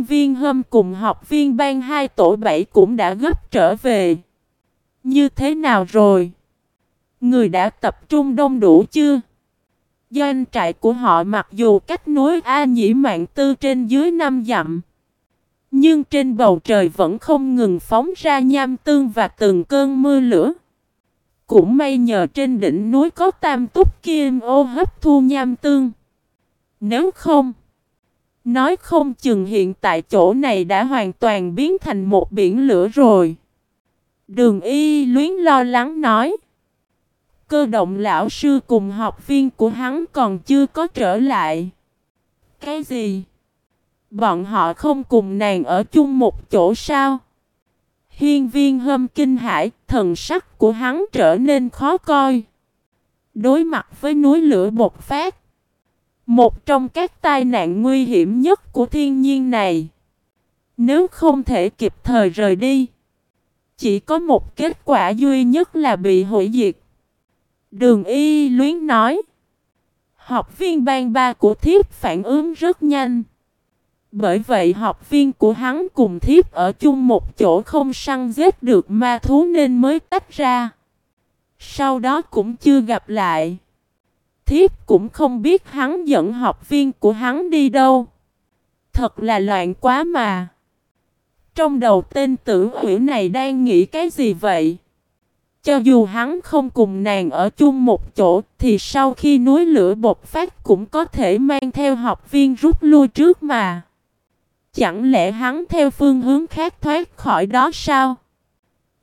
hiên viên hâm cùng học viên ban hai tổ bảy cũng đã gấp trở về. Như thế nào rồi? Người đã tập trung đông đủ chưa? Doanh trại của họ mặc dù cách núi A Nhĩ Mạng Tư trên dưới năm dặm. Nhưng trên bầu trời vẫn không ngừng phóng ra nham tương và từng cơn mưa lửa. Cũng may nhờ trên đỉnh núi có tam túc kim ô hấp thu nham tương. Nếu không, nói không chừng hiện tại chỗ này đã hoàn toàn biến thành một biển lửa rồi. Đường y luyến lo lắng nói. Cơ động lão sư cùng học viên của hắn còn chưa có trở lại. Cái gì? Bọn họ không cùng nàng ở chung một chỗ sao? Hiên viên hâm kinh hải, thần sắc của hắn trở nên khó coi. Đối mặt với núi lửa bột phát. Một trong các tai nạn nguy hiểm nhất của thiên nhiên này. Nếu không thể kịp thời rời đi. Chỉ có một kết quả duy nhất là bị hủy diệt. Đường y luyến nói. Học viên Bang ba của thiếp phản ứng rất nhanh. Bởi vậy học viên của hắn cùng thiếp ở chung một chỗ không săn giết được ma thú nên mới tách ra. Sau đó cũng chưa gặp lại. Thiếp cũng không biết hắn dẫn học viên của hắn đi đâu. Thật là loạn quá mà. Trong đầu tên tử hủy này đang nghĩ cái gì vậy? Cho dù hắn không cùng nàng ở chung một chỗ, thì sau khi núi lửa bột phát cũng có thể mang theo học viên rút lui trước mà. Chẳng lẽ hắn theo phương hướng khác thoát khỏi đó sao?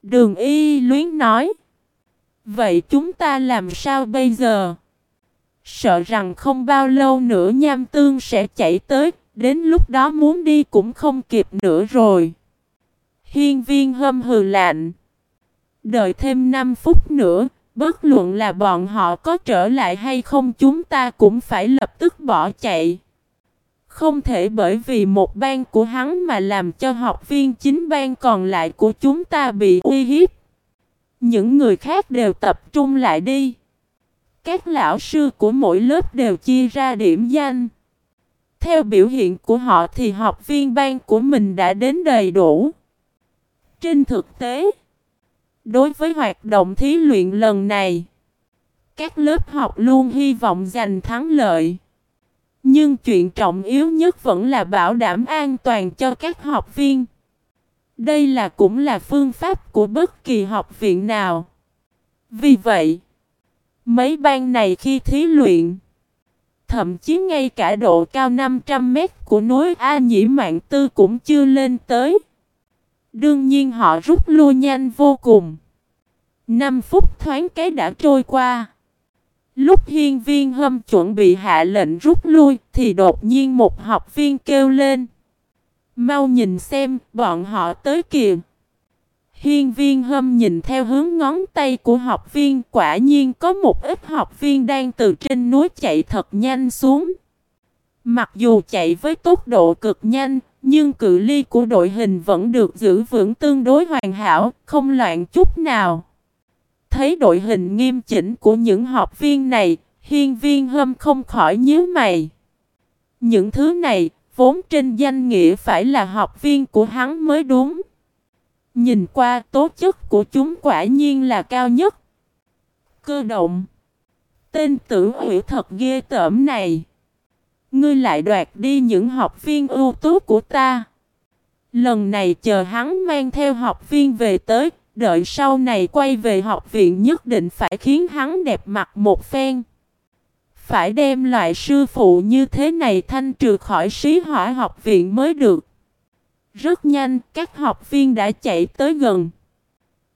Đường y luyến nói. Vậy chúng ta làm sao bây giờ? Sợ rằng không bao lâu nữa nham tương sẽ chạy tới, đến lúc đó muốn đi cũng không kịp nữa rồi. Hiên viên hâm hừ lạnh. Đợi thêm 5 phút nữa, bất luận là bọn họ có trở lại hay không chúng ta cũng phải lập tức bỏ chạy. Không thể bởi vì một ban của hắn mà làm cho học viên chính ban còn lại của chúng ta bị uy hiếp. Những người khác đều tập trung lại đi. Các lão sư của mỗi lớp đều chia ra điểm danh. Theo biểu hiện của họ thì học viên ban của mình đã đến đầy đủ. Trên thực tế, đối với hoạt động thí luyện lần này, các lớp học luôn hy vọng giành thắng lợi. Nhưng chuyện trọng yếu nhất vẫn là bảo đảm an toàn cho các học viên. Đây là cũng là phương pháp của bất kỳ học viện nào. Vì vậy, mấy bang này khi thí luyện, thậm chí ngay cả độ cao 500 mét của núi A Nhĩ Mạng Tư cũng chưa lên tới. Đương nhiên họ rút lui nhanh vô cùng. 5 phút thoáng cái đã trôi qua. Lúc hiên viên hâm chuẩn bị hạ lệnh rút lui thì đột nhiên một học viên kêu lên. Mau nhìn xem bọn họ tới kìa. Hiên viên hâm nhìn theo hướng ngón tay của học viên quả nhiên có một ít học viên đang từ trên núi chạy thật nhanh xuống. Mặc dù chạy với tốc độ cực nhanh, nhưng cự ly của đội hình vẫn được giữ vững tương đối hoàn hảo, không loạn chút nào. Thấy đội hình nghiêm chỉnh của những học viên này, hiên viên hâm không khỏi nhíu mày. Những thứ này, vốn trên danh nghĩa phải là học viên của hắn mới đúng. Nhìn qua tố chất của chúng quả nhiên là cao nhất. Cơ động. Tên tử hủy thật ghê tởm này. Ngươi lại đoạt đi những học viên ưu tú của ta. Lần này chờ hắn mang theo học viên về tới, đợi sau này quay về học viện nhất định phải khiến hắn đẹp mặt một phen. Phải đem loại sư phụ như thế này thanh trừ khỏi sĩ hỏa học viện mới được. Rất nhanh, các học viên đã chạy tới gần.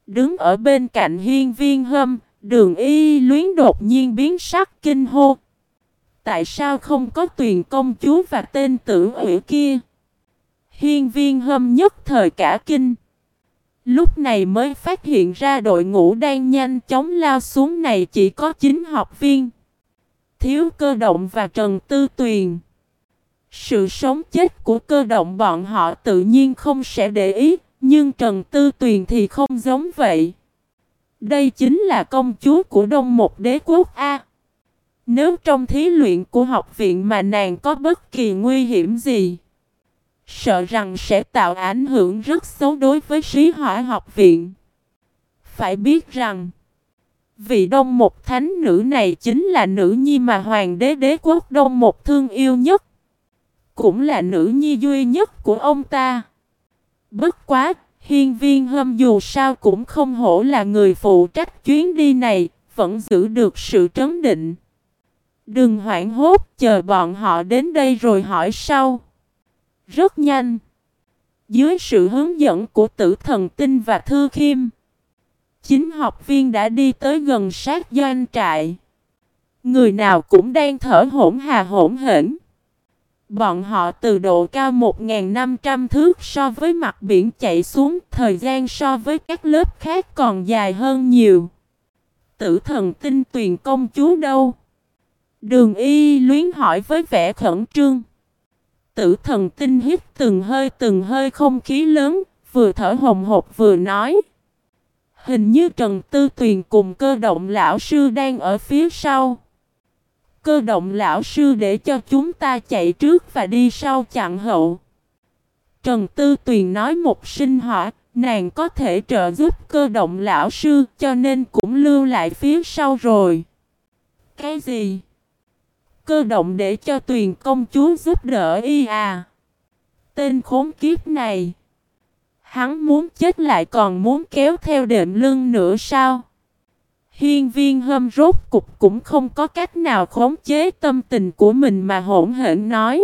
Đứng ở bên cạnh hiên viên hâm, đường y luyến đột nhiên biến sắc kinh hô. Tại sao không có tuyền công chúa và tên tử ủy kia? Hiên viên hâm nhất thời cả kinh. Lúc này mới phát hiện ra đội ngũ đang nhanh chóng lao xuống này chỉ có 9 học viên. Thiếu cơ động và Trần Tư Tuyền. Sự sống chết của cơ động bọn họ tự nhiên không sẽ để ý, nhưng Trần Tư Tuyền thì không giống vậy. Đây chính là công chúa của Đông Một Đế Quốc A. Nếu trong thí luyện của học viện mà nàng có bất kỳ nguy hiểm gì, sợ rằng sẽ tạo ảnh hưởng rất xấu đối với sĩ hỏa học viện. Phải biết rằng, vị đông một thánh nữ này chính là nữ nhi mà hoàng đế đế quốc đông một thương yêu nhất. Cũng là nữ nhi duy nhất của ông ta. Bất quá, hiên viên hâm dù sao cũng không hổ là người phụ trách chuyến đi này, vẫn giữ được sự trấn định. Đừng hoảng hốt, chờ bọn họ đến đây rồi hỏi sau. Rất nhanh. Dưới sự hướng dẫn của tử thần tinh và thư khiêm. Chính học viên đã đi tới gần sát doanh trại. Người nào cũng đang thở hổn hà hổn hển. Bọn họ từ độ cao 1.500 thước so với mặt biển chạy xuống, thời gian so với các lớp khác còn dài hơn nhiều. Tử thần tinh tuyền công chúa đâu? Đường y luyến hỏi với vẻ khẩn trương. Tử thần tinh hít từng hơi từng hơi không khí lớn, vừa thở hồng hộc vừa nói. Hình như Trần Tư Tuyền cùng cơ động lão sư đang ở phía sau. Cơ động lão sư để cho chúng ta chạy trước và đi sau chặn hậu. Trần Tư Tuyền nói một sinh hỏa, nàng có thể trợ giúp cơ động lão sư cho nên cũng lưu lại phía sau rồi. Cái gì? Cơ động để cho Tuyền công chúa giúp đỡ y à? Tên khốn kiếp này. Hắn muốn chết lại còn muốn kéo theo đệm lưng nữa sao? Hiên viên hâm rốt cục cũng không có cách nào khống chế tâm tình của mình mà hỗn hển nói.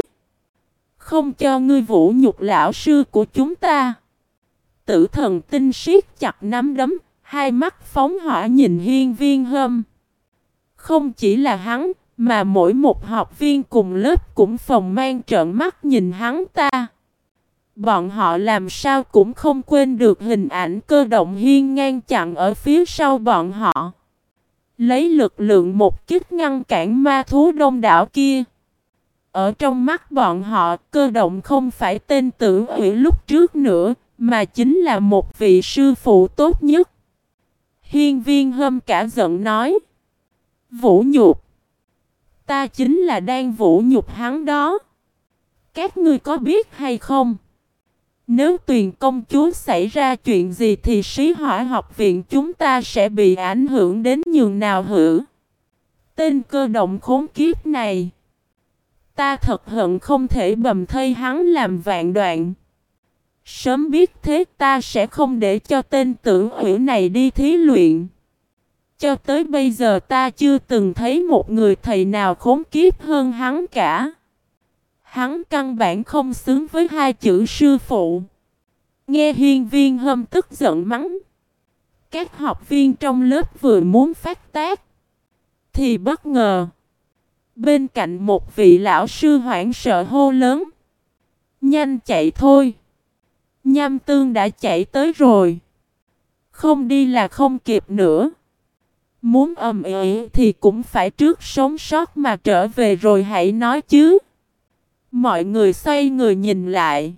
Không cho ngươi vũ nhục lão sư của chúng ta. Tử thần tinh siết chặt nắm đấm, hai mắt phóng hỏa nhìn hiên viên hâm. Không chỉ là hắn, mà mỗi một học viên cùng lớp cũng phòng mang trợn mắt nhìn hắn ta. Bọn họ làm sao cũng không quên được hình ảnh cơ động hiên ngang chặn ở phía sau bọn họ. Lấy lực lượng một kích ngăn cản ma thú đông đảo kia. Ở trong mắt bọn họ, cơ động không phải tên tử ủy lúc trước nữa, mà chính là một vị sư phụ tốt nhất. Hiên viên hâm cả giận nói. Vũ nhục. Ta chính là đang vũ nhục hắn đó. Các ngươi có biết hay không? Nếu tuyền công chúa xảy ra chuyện gì thì sĩ hỏa học viện chúng ta sẽ bị ảnh hưởng đến nhường nào hử? Tên cơ động khốn kiếp này. Ta thật hận không thể bầm thây hắn làm vạn đoạn. Sớm biết thế ta sẽ không để cho tên tử hữu này đi thí luyện. Cho tới bây giờ ta chưa từng thấy một người thầy nào khốn kiếp hơn hắn cả. Hắn căn bản không xứng với hai chữ sư phụ. Nghe hiên viên hâm tức giận mắng. Các học viên trong lớp vừa muốn phát tác. Thì bất ngờ. Bên cạnh một vị lão sư hoảng sợ hô lớn. Nhanh chạy thôi. Nham tương đã chạy tới rồi. Không đi là không kịp nữa. Muốn ầm ĩ thì cũng phải trước sống sót mà trở về rồi hãy nói chứ. Mọi người xoay người nhìn lại.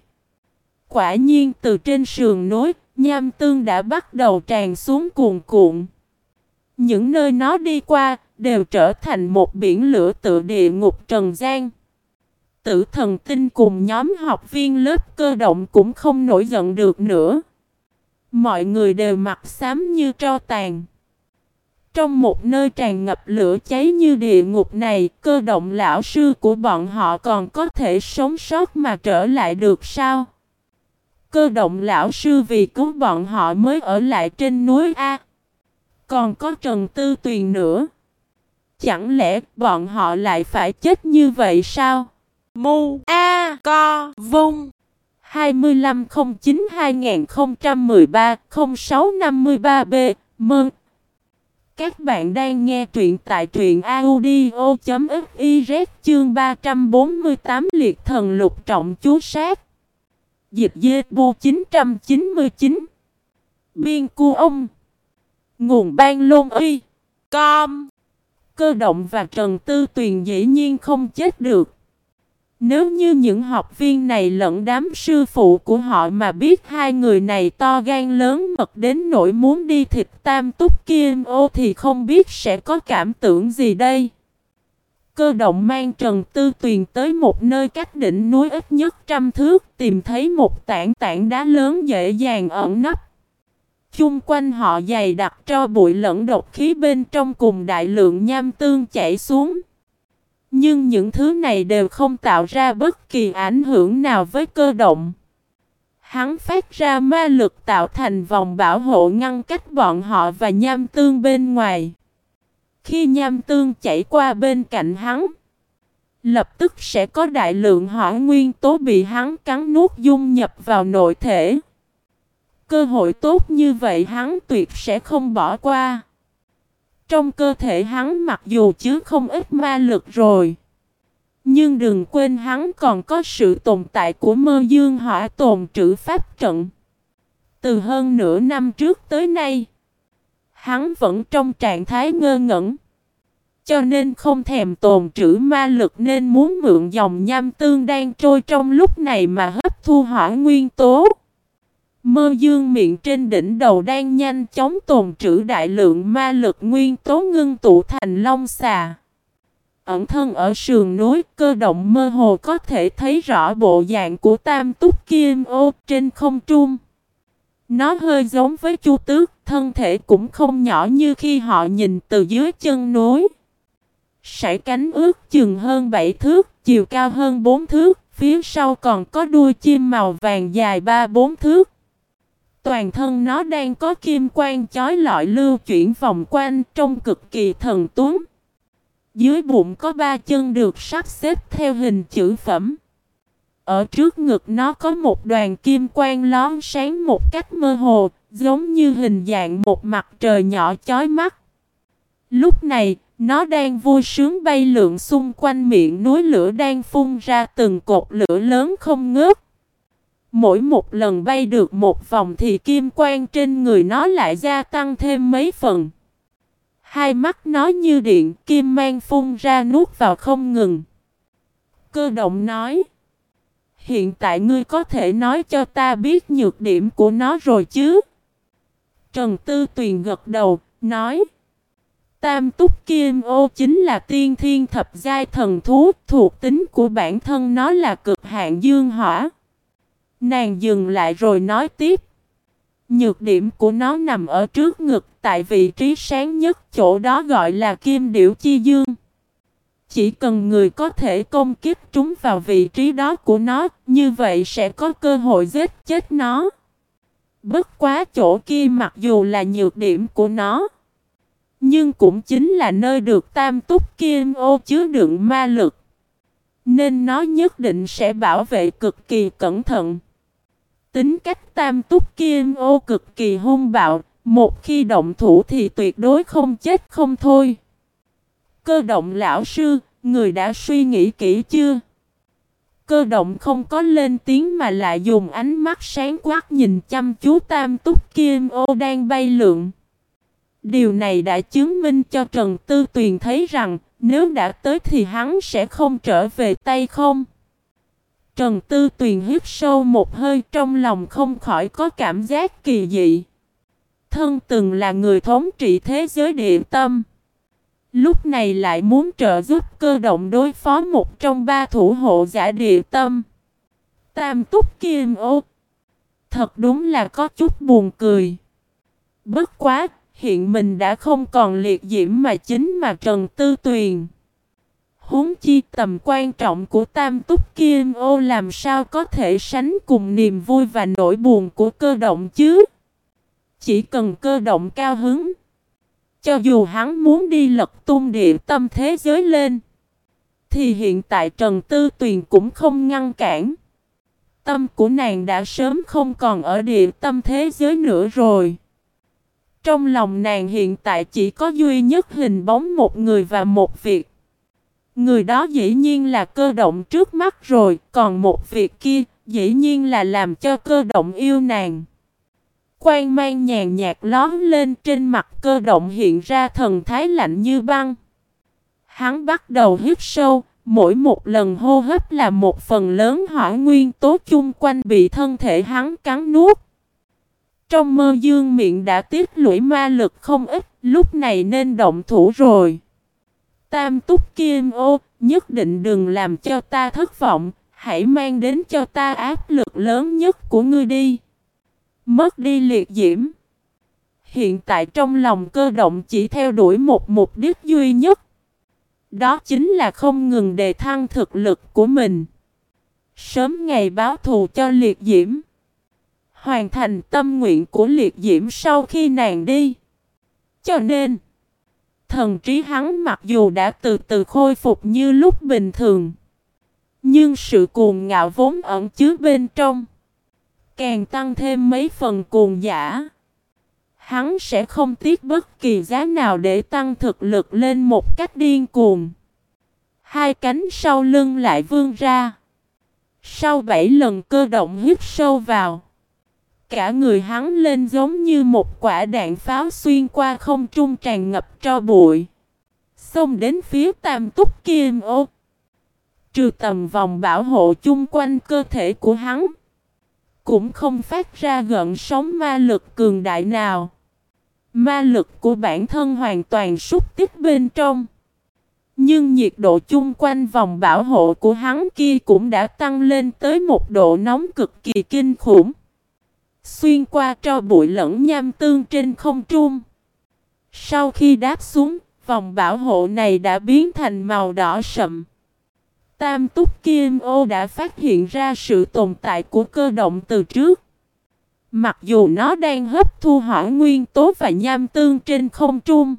Quả nhiên từ trên sườn núi, nham tương đã bắt đầu tràn xuống cuồn cuộn. Những nơi nó đi qua, đều trở thành một biển lửa tự địa ngục trần gian. Tử thần tinh cùng nhóm học viên lớp cơ động cũng không nổi giận được nữa. Mọi người đều mặt xám như tro tàn. Trong một nơi tràn ngập lửa cháy như địa ngục này, cơ động lão sư của bọn họ còn có thể sống sót mà trở lại được sao? Cơ động lão sư vì cứu bọn họ mới ở lại trên núi A. Còn có Trần Tư Tuyền nữa. Chẳng lẽ bọn họ lại phải chết như vậy sao? Mu A Co Vung 2509-2013-0653B Mừng! Các bạn đang nghe truyện tại truyện audio.fiz chương 348 liệt thần lục trọng chú sát. Dịch dê bu 999 Biên cu ông. Nguồn ban lôn uy Com. Cơ động và Trần Tư Tuyền dĩ nhiên không chết được. Nếu như những học viên này lẫn đám sư phụ của họ mà biết hai người này to gan lớn mật đến nỗi muốn đi thịt tam túc kim ô thì không biết sẽ có cảm tưởng gì đây Cơ động mang Trần Tư Tuyền tới một nơi cách đỉnh núi ít nhất trăm thước, tìm thấy một tảng tảng đá lớn dễ dàng ẩn nấp. Chung quanh họ dày đặc cho bụi lẫn độc khí bên trong cùng đại lượng nham tương chảy xuống. Nhưng những thứ này đều không tạo ra bất kỳ ảnh hưởng nào với cơ động. Hắn phát ra ma lực tạo thành vòng bảo hộ ngăn cách bọn họ và nham tương bên ngoài. Khi nham tương chảy qua bên cạnh hắn, lập tức sẽ có đại lượng hỏa nguyên tố bị hắn cắn nuốt dung nhập vào nội thể. Cơ hội tốt như vậy hắn tuyệt sẽ không bỏ qua. Trong cơ thể hắn mặc dù chứa không ít ma lực rồi. Nhưng đừng quên hắn còn có sự tồn tại của mơ dương hỏa tồn trữ pháp trận. Từ hơn nửa năm trước tới nay, hắn vẫn trong trạng thái ngơ ngẩn. Cho nên không thèm tồn trữ ma lực nên muốn mượn dòng nham tương đang trôi trong lúc này mà hấp thu hỏa nguyên tố. Mơ dương miệng trên đỉnh đầu đang nhanh chóng tồn trữ đại lượng ma lực nguyên tố ngưng tụ thành long xà. Ẩn thân ở sườn núi cơ động mơ hồ có thể thấy rõ bộ dạng của tam túc kim ô trên không trung. Nó hơi giống với chu tước, thân thể cũng không nhỏ như khi họ nhìn từ dưới chân núi. Sải cánh ước chừng hơn 7 thước, chiều cao hơn 4 thước, phía sau còn có đuôi chim màu vàng dài 3-4 thước. Toàn thân nó đang có kim quang chói lọi lưu chuyển vòng quanh trông cực kỳ thần tuấn. Dưới bụng có ba chân được sắp xếp theo hình chữ phẩm. Ở trước ngực nó có một đoàn kim quang lón sáng một cách mơ hồ, giống như hình dạng một mặt trời nhỏ chói mắt. Lúc này, nó đang vui sướng bay lượn xung quanh miệng núi lửa đang phun ra từng cột lửa lớn không ngớt. Mỗi một lần bay được một vòng thì kim quang trên người nó lại gia tăng thêm mấy phần. Hai mắt nó như điện kim mang phun ra nuốt vào không ngừng. Cơ động nói. Hiện tại ngươi có thể nói cho ta biết nhược điểm của nó rồi chứ? Trần Tư Tuyền gật đầu, nói. Tam túc kim ô chính là tiên thiên thập giai thần thú, thuộc tính của bản thân nó là cực hạn dương hỏa. Nàng dừng lại rồi nói tiếp. Nhược điểm của nó nằm ở trước ngực tại vị trí sáng nhất chỗ đó gọi là kim điểu chi dương. Chỉ cần người có thể công kích chúng vào vị trí đó của nó, như vậy sẽ có cơ hội giết chết nó. Bất quá chỗ kia mặc dù là nhược điểm của nó, nhưng cũng chính là nơi được tam túc kim ô chứa đựng ma lực. Nên nó nhất định sẽ bảo vệ cực kỳ cẩn thận. Tính cách tam túc kim ô cực kỳ hung bạo, một khi động thủ thì tuyệt đối không chết không thôi. Cơ động lão sư, người đã suy nghĩ kỹ chưa? Cơ động không có lên tiếng mà lại dùng ánh mắt sáng quát nhìn chăm chú tam túc kim ô đang bay lượn. Điều này đã chứng minh cho Trần Tư Tuyền thấy rằng nếu đã tới thì hắn sẽ không trở về tay không. Trần Tư Tuyền hít sâu một hơi trong lòng không khỏi có cảm giác kỳ dị. Thân từng là người thống trị thế giới địa tâm. Lúc này lại muốn trợ giúp cơ động đối phó một trong ba thủ hộ giả địa tâm. Tam túc kim ô. Thật đúng là có chút buồn cười. Bất quá, hiện mình đã không còn liệt diễm mà chính mà Trần Tư Tuyền. Huống chi tầm quan trọng của tam túc kim ô làm sao có thể sánh cùng niềm vui và nỗi buồn của cơ động chứ. Chỉ cần cơ động cao hứng. Cho dù hắn muốn đi lật tung địa tâm thế giới lên. Thì hiện tại Trần Tư Tuyền cũng không ngăn cản. Tâm của nàng đã sớm không còn ở địa tâm thế giới nữa rồi. Trong lòng nàng hiện tại chỉ có duy nhất hình bóng một người và một việc. Người đó dĩ nhiên là cơ động trước mắt rồi, còn một việc kia dĩ nhiên là làm cho cơ động yêu nàng. Quan mang nhàn nhạt lóm lên trên mặt cơ động hiện ra thần thái lạnh như băng. Hắn bắt đầu hít sâu, mỗi một lần hô hấp là một phần lớn hỏa nguyên tố chung quanh bị thân thể hắn cắn nuốt. Trong mơ dương miệng đã tiết lũy ma lực không ít, lúc này nên động thủ rồi. Tam túc kim ô, nhất định đừng làm cho ta thất vọng, hãy mang đến cho ta áp lực lớn nhất của ngươi đi. Mất đi liệt diễm. Hiện tại trong lòng cơ động chỉ theo đuổi một mục đích duy nhất. Đó chính là không ngừng đề thăng thực lực của mình. Sớm ngày báo thù cho liệt diễm. Hoàn thành tâm nguyện của liệt diễm sau khi nàng đi. Cho nên, thần trí hắn mặc dù đã từ từ khôi phục như lúc bình thường. Nhưng sự cuồng ngạo vốn ẩn chứa bên trong. Càng tăng thêm mấy phần cuồng giả. Hắn sẽ không tiếc bất kỳ giá nào để tăng thực lực lên một cách điên cuồng. Hai cánh sau lưng lại vươn ra. Sau bảy lần cơ động hít sâu vào. Cả người hắn lên giống như một quả đạn pháo xuyên qua không trung tràn ngập cho bụi. Xông đến phía tam túc kim ô. Trừ tầm vòng bảo hộ chung quanh cơ thể của hắn. Cũng không phát ra gợn sóng ma lực cường đại nào. Ma lực của bản thân hoàn toàn xúc tích bên trong. Nhưng nhiệt độ chung quanh vòng bảo hộ của hắn kia cũng đã tăng lên tới một độ nóng cực kỳ kinh khủng. Xuyên qua cho bụi lẫn nham tương trên không trung. Sau khi đáp xuống, vòng bảo hộ này đã biến thành màu đỏ sậm. Tam túc kim ô đã phát hiện ra sự tồn tại của cơ động từ trước. Mặc dù nó đang hấp thu hỏa nguyên tố và nham tương trên không trung.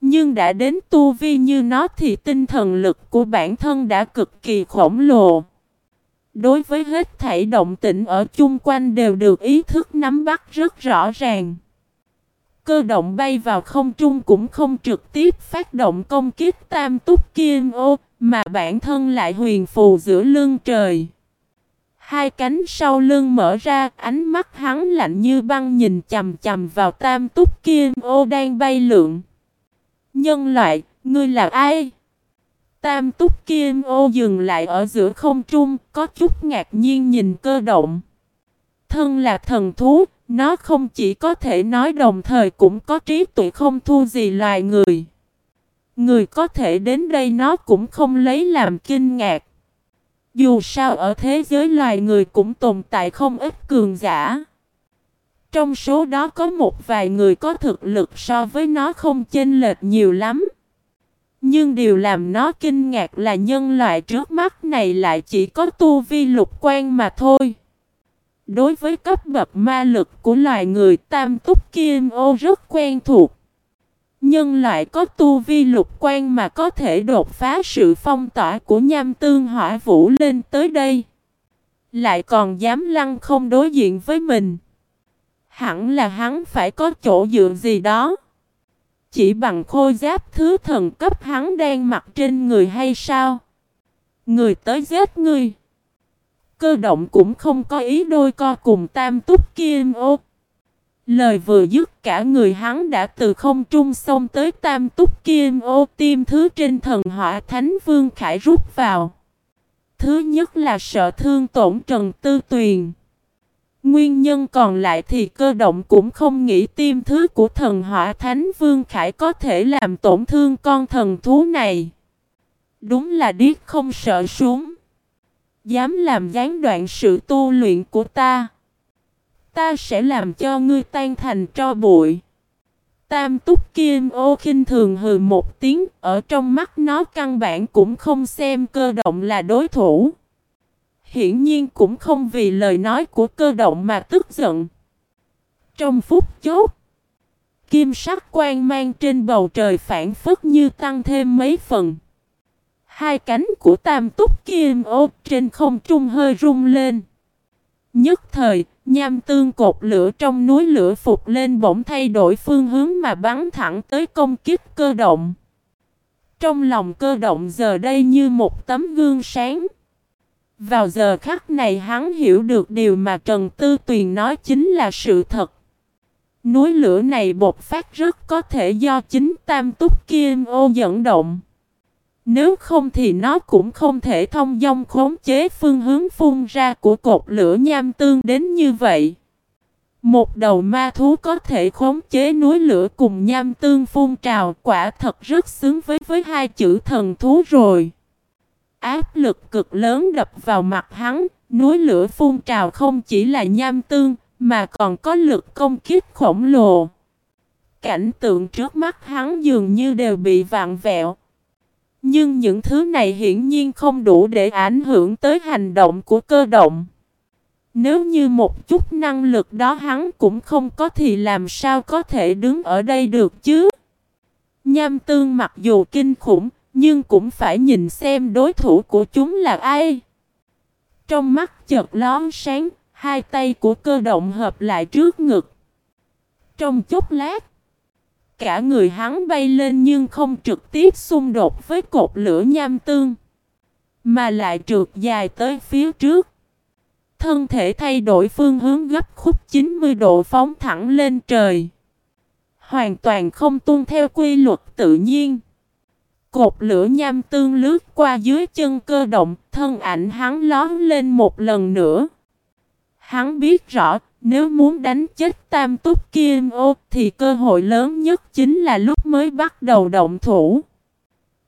Nhưng đã đến tu vi như nó thì tinh thần lực của bản thân đã cực kỳ khổng lồ. Đối với hết thảy động tĩnh ở chung quanh đều được ý thức nắm bắt rất rõ ràng. Cơ động bay vào không trung cũng không trực tiếp phát động công kích tam túc kim ô, mà bản thân lại huyền phù giữa lưng trời. Hai cánh sau lưng mở ra, ánh mắt hắn lạnh như băng nhìn chầm chầm vào tam túc kim ô đang bay lượn. Nhân loại, ngươi là ai? Tam túc kim ô dừng lại ở giữa không trung, có chút ngạc nhiên nhìn cơ động. Thân là thần thú, nó không chỉ có thể nói đồng thời cũng có trí tuệ không thua gì loài người. Người có thể đến đây nó cũng không lấy làm kinh ngạc. Dù sao ở thế giới loài người cũng tồn tại không ít cường giả. Trong số đó có một vài người có thực lực so với nó không chênh lệch nhiều lắm. Nhưng điều làm nó kinh ngạc là nhân loại trước mắt này lại chỉ có tu vi lục quan mà thôi. Đối với cấp bậc ma lực của loài người, tam túc kim ô rất quen thuộc. Nhân loại có tu vi lục quan mà có thể đột phá sự phong tỏa của nham tương hỏa vũ lên tới đây. Lại còn dám lăng không đối diện với mình. Hẳn là hắn phải có chỗ dựa gì đó. Chỉ bằng khôi giáp thứ thần cấp hắn đang mặc trên người hay sao? Người tới giết ngươi. Cơ động cũng không có ý đôi co cùng tam túc kim ô. Lời vừa dứt cả người hắn đã từ không trung xông tới tam túc kim ô tim thứ trên thần hỏa thánh vương khải rút vào. Thứ nhất là sợ thương tổn Trần Tư Tuyền. Nguyên nhân còn lại thì cơ động cũng không nghĩ tiêm thứ của thần hỏa thánh vương khải có thể làm tổn thương con thần thú này. Đúng là điếc không sợ súng. Dám làm gián đoạn sự tu luyện của ta. Ta sẽ làm cho ngươi tan thành tro bụi. Tam túc kim ô khinh thường hừ một tiếng, ở trong mắt nó căn bản cũng không xem cơ động là đối thủ. Hiển nhiên cũng không vì lời nói của cơ động mà tức giận. Trong phút chốt, kim sắc quang mang trên bầu trời phản phất như tăng thêm mấy phần. Hai cánh của tam túc kim ô trên không trung hơi rung lên. Nhất thời, nham tương cột lửa trong núi lửa phục lên bỗng thay đổi phương hướng mà bắn thẳng tới công kích cơ động. Trong lòng cơ động giờ đây như một tấm gương sáng. Vào giờ khắc này hắn hiểu được điều mà Trần Tư Tuyền nói chính là sự thật. Núi lửa này bột phát rất có thể do chính Tam Túc Kim ô dẫn động. Nếu không thì nó cũng không thể thông dong khống chế phương hướng phun ra của cột lửa nham tương đến như vậy. Một đầu ma thú có thể khống chế núi lửa cùng nham tương phun trào quả thật rất xứng với với hai chữ thần thú rồi. Áp lực cực lớn đập vào mặt hắn, núi lửa phun trào không chỉ là nham tương, mà còn có lực công kích khổng lồ. Cảnh tượng trước mắt hắn dường như đều bị vạn vẹo. Nhưng những thứ này hiển nhiên không đủ để ảnh hưởng tới hành động của cơ động. Nếu như một chút năng lực đó hắn cũng không có thì làm sao có thể đứng ở đây được chứ? Nham tương mặc dù kinh khủng, nhưng cũng phải nhìn xem đối thủ của chúng là ai. Trong mắt chợt lón sáng, hai tay của cơ động hợp lại trước ngực. Trong chốc lát, cả người hắn bay lên nhưng không trực tiếp xung đột với cột lửa nham tương, mà lại trượt dài tới phía trước. Thân thể thay đổi phương hướng gấp khúc 90 độ phóng thẳng lên trời. Hoàn toàn không tuân theo quy luật tự nhiên. Cột lửa nham tương lướt qua dưới chân cơ động, thân ảnh hắn lón lên một lần nữa. Hắn biết rõ, nếu muốn đánh chết tam túc kim ô thì cơ hội lớn nhất chính là lúc mới bắt đầu động thủ.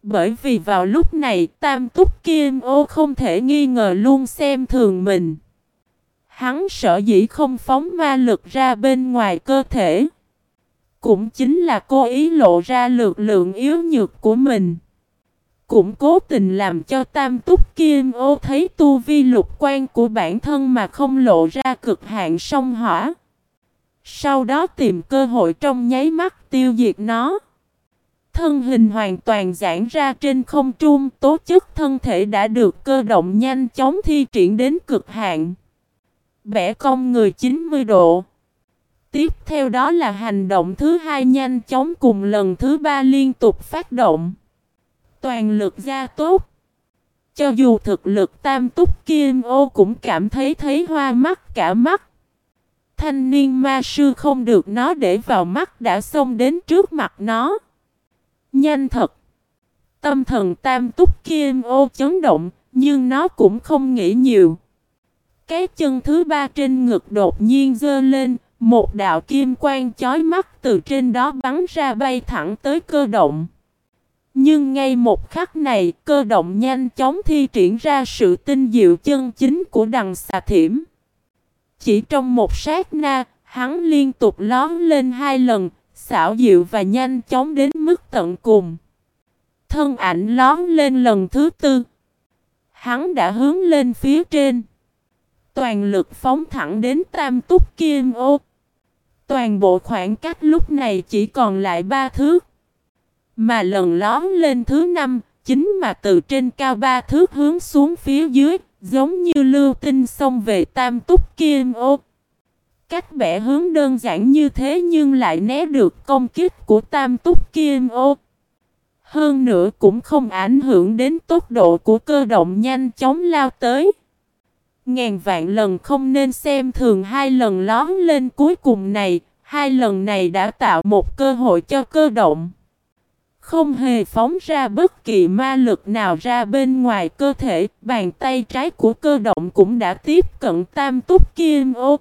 Bởi vì vào lúc này tam túc kim ô không thể nghi ngờ luôn xem thường mình. Hắn sợ dĩ không phóng ma lực ra bên ngoài cơ thể. Cũng chính là cô ý lộ ra lực lượng yếu nhược của mình. Cũng cố tình làm cho tam túc kim ô thấy tu vi lục quan của bản thân mà không lộ ra cực hạn sông hỏa. Sau đó tìm cơ hội trong nháy mắt tiêu diệt nó. Thân hình hoàn toàn giãn ra trên không trung, tố chất thân thể đã được cơ động nhanh chóng thi triển đến cực hạn bẻ cong người 90 độ. Tiếp theo đó là hành động thứ hai nhanh chóng cùng lần thứ ba liên tục phát động. Toàn lực ra tốt. Cho dù thực lực tam túc kim ô cũng cảm thấy thấy hoa mắt cả mắt. Thanh niên ma sư không được nó để vào mắt đã xông đến trước mặt nó. Nhanh thật. Tâm thần tam túc kim ô chấn động, nhưng nó cũng không nghĩ nhiều. Cái chân thứ ba trên ngực đột nhiên dơ lên, một đạo kim quang chói mắt từ trên đó bắn ra bay thẳng tới cơ động. Nhưng ngay một khắc này, cơ động nhanh chóng thi triển ra sự tinh diệu chân chính của đằng xà thiểm. Chỉ trong một sát na, hắn liên tục lón lên hai lần, xảo diệu và nhanh chóng đến mức tận cùng. Thân ảnh lón lên lần thứ tư. Hắn đã hướng lên phía trên toàn lực phóng thẳng đến tam túc kim ô. Toàn bộ khoảng cách lúc này chỉ còn lại ba thước. Mà lần lón lên thứ năm, chính mà từ trên cao ba thước hướng xuống phía dưới, giống như lưu tinh xông về tam túc kim ô. Cách bẻ hướng đơn giản như thế nhưng lại né được công kích của tam túc kim ô. Hơn nữa cũng không ảnh hưởng đến tốc độ của cơ động nhanh chóng lao tới. Ngàn vạn lần không nên xem thường hai lần lón lên cuối cùng này, hai lần này đã tạo một cơ hội cho cơ động. Không hề phóng ra bất kỳ ma lực nào ra bên ngoài cơ thể, bàn tay trái của cơ động cũng đã tiếp cận tam túc kim ô.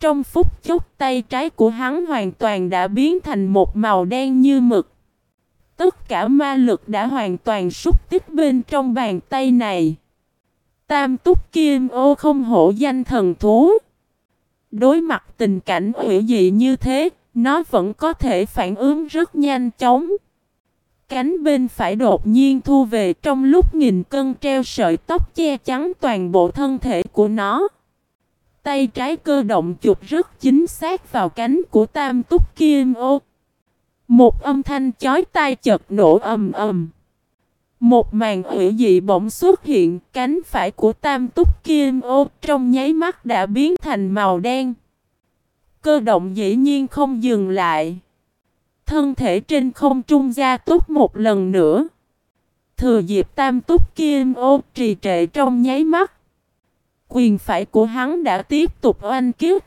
Trong phút chốc tay trái của hắn hoàn toàn đã biến thành một màu đen như mực. Tất cả ma lực đã hoàn toàn xúc tích bên trong bàn tay này. Tam túc kim ô không hổ danh thần thú. Đối mặt tình cảnh hủy dị như thế, nó vẫn có thể phản ứng rất nhanh chóng. Cánh bên phải đột nhiên thu về trong lúc nghìn cân treo sợi tóc che chắn toàn bộ thân thể của nó. Tay trái cơ động chụp rất chính xác vào cánh của tam túc kim ô. Một âm thanh chói tai chật nổ ầm ầm. Một màn hủy dị bỗng xuất hiện, cánh phải của tam túc kim ô trong nháy mắt đã biến thành màu đen. Cơ động dĩ nhiên không dừng lại. Thân thể trên không trung gia túc một lần nữa. Thừa dịp tam túc kim ô trì trệ trong nháy mắt. Quyền phải của hắn đã tiếp tục oanh kiếp.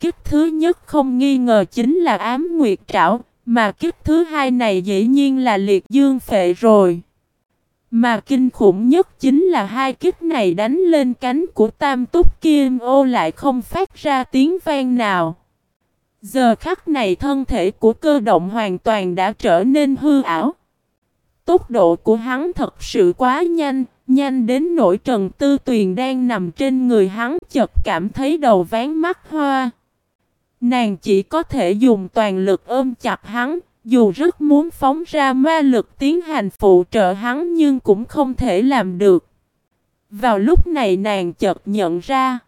Kiếp thứ nhất không nghi ngờ chính là ám nguyệt trảo, mà kiếp thứ hai này dĩ nhiên là liệt dương phệ rồi. Mà kinh khủng nhất chính là hai kích này đánh lên cánh của tam túc kim ô lại không phát ra tiếng vang nào. Giờ khắc này thân thể của cơ động hoàn toàn đã trở nên hư ảo. Tốc độ của hắn thật sự quá nhanh, nhanh đến nỗi Trần Tư Tuyền đang nằm trên người hắn chợt cảm thấy đầu ván mắt hoa. Nàng chỉ có thể dùng toàn lực ôm chặt hắn, dù rất muốn phóng ra ma lực tiến hành phụ trợ hắn nhưng cũng không thể làm được. Vào lúc này nàng chợt nhận ra,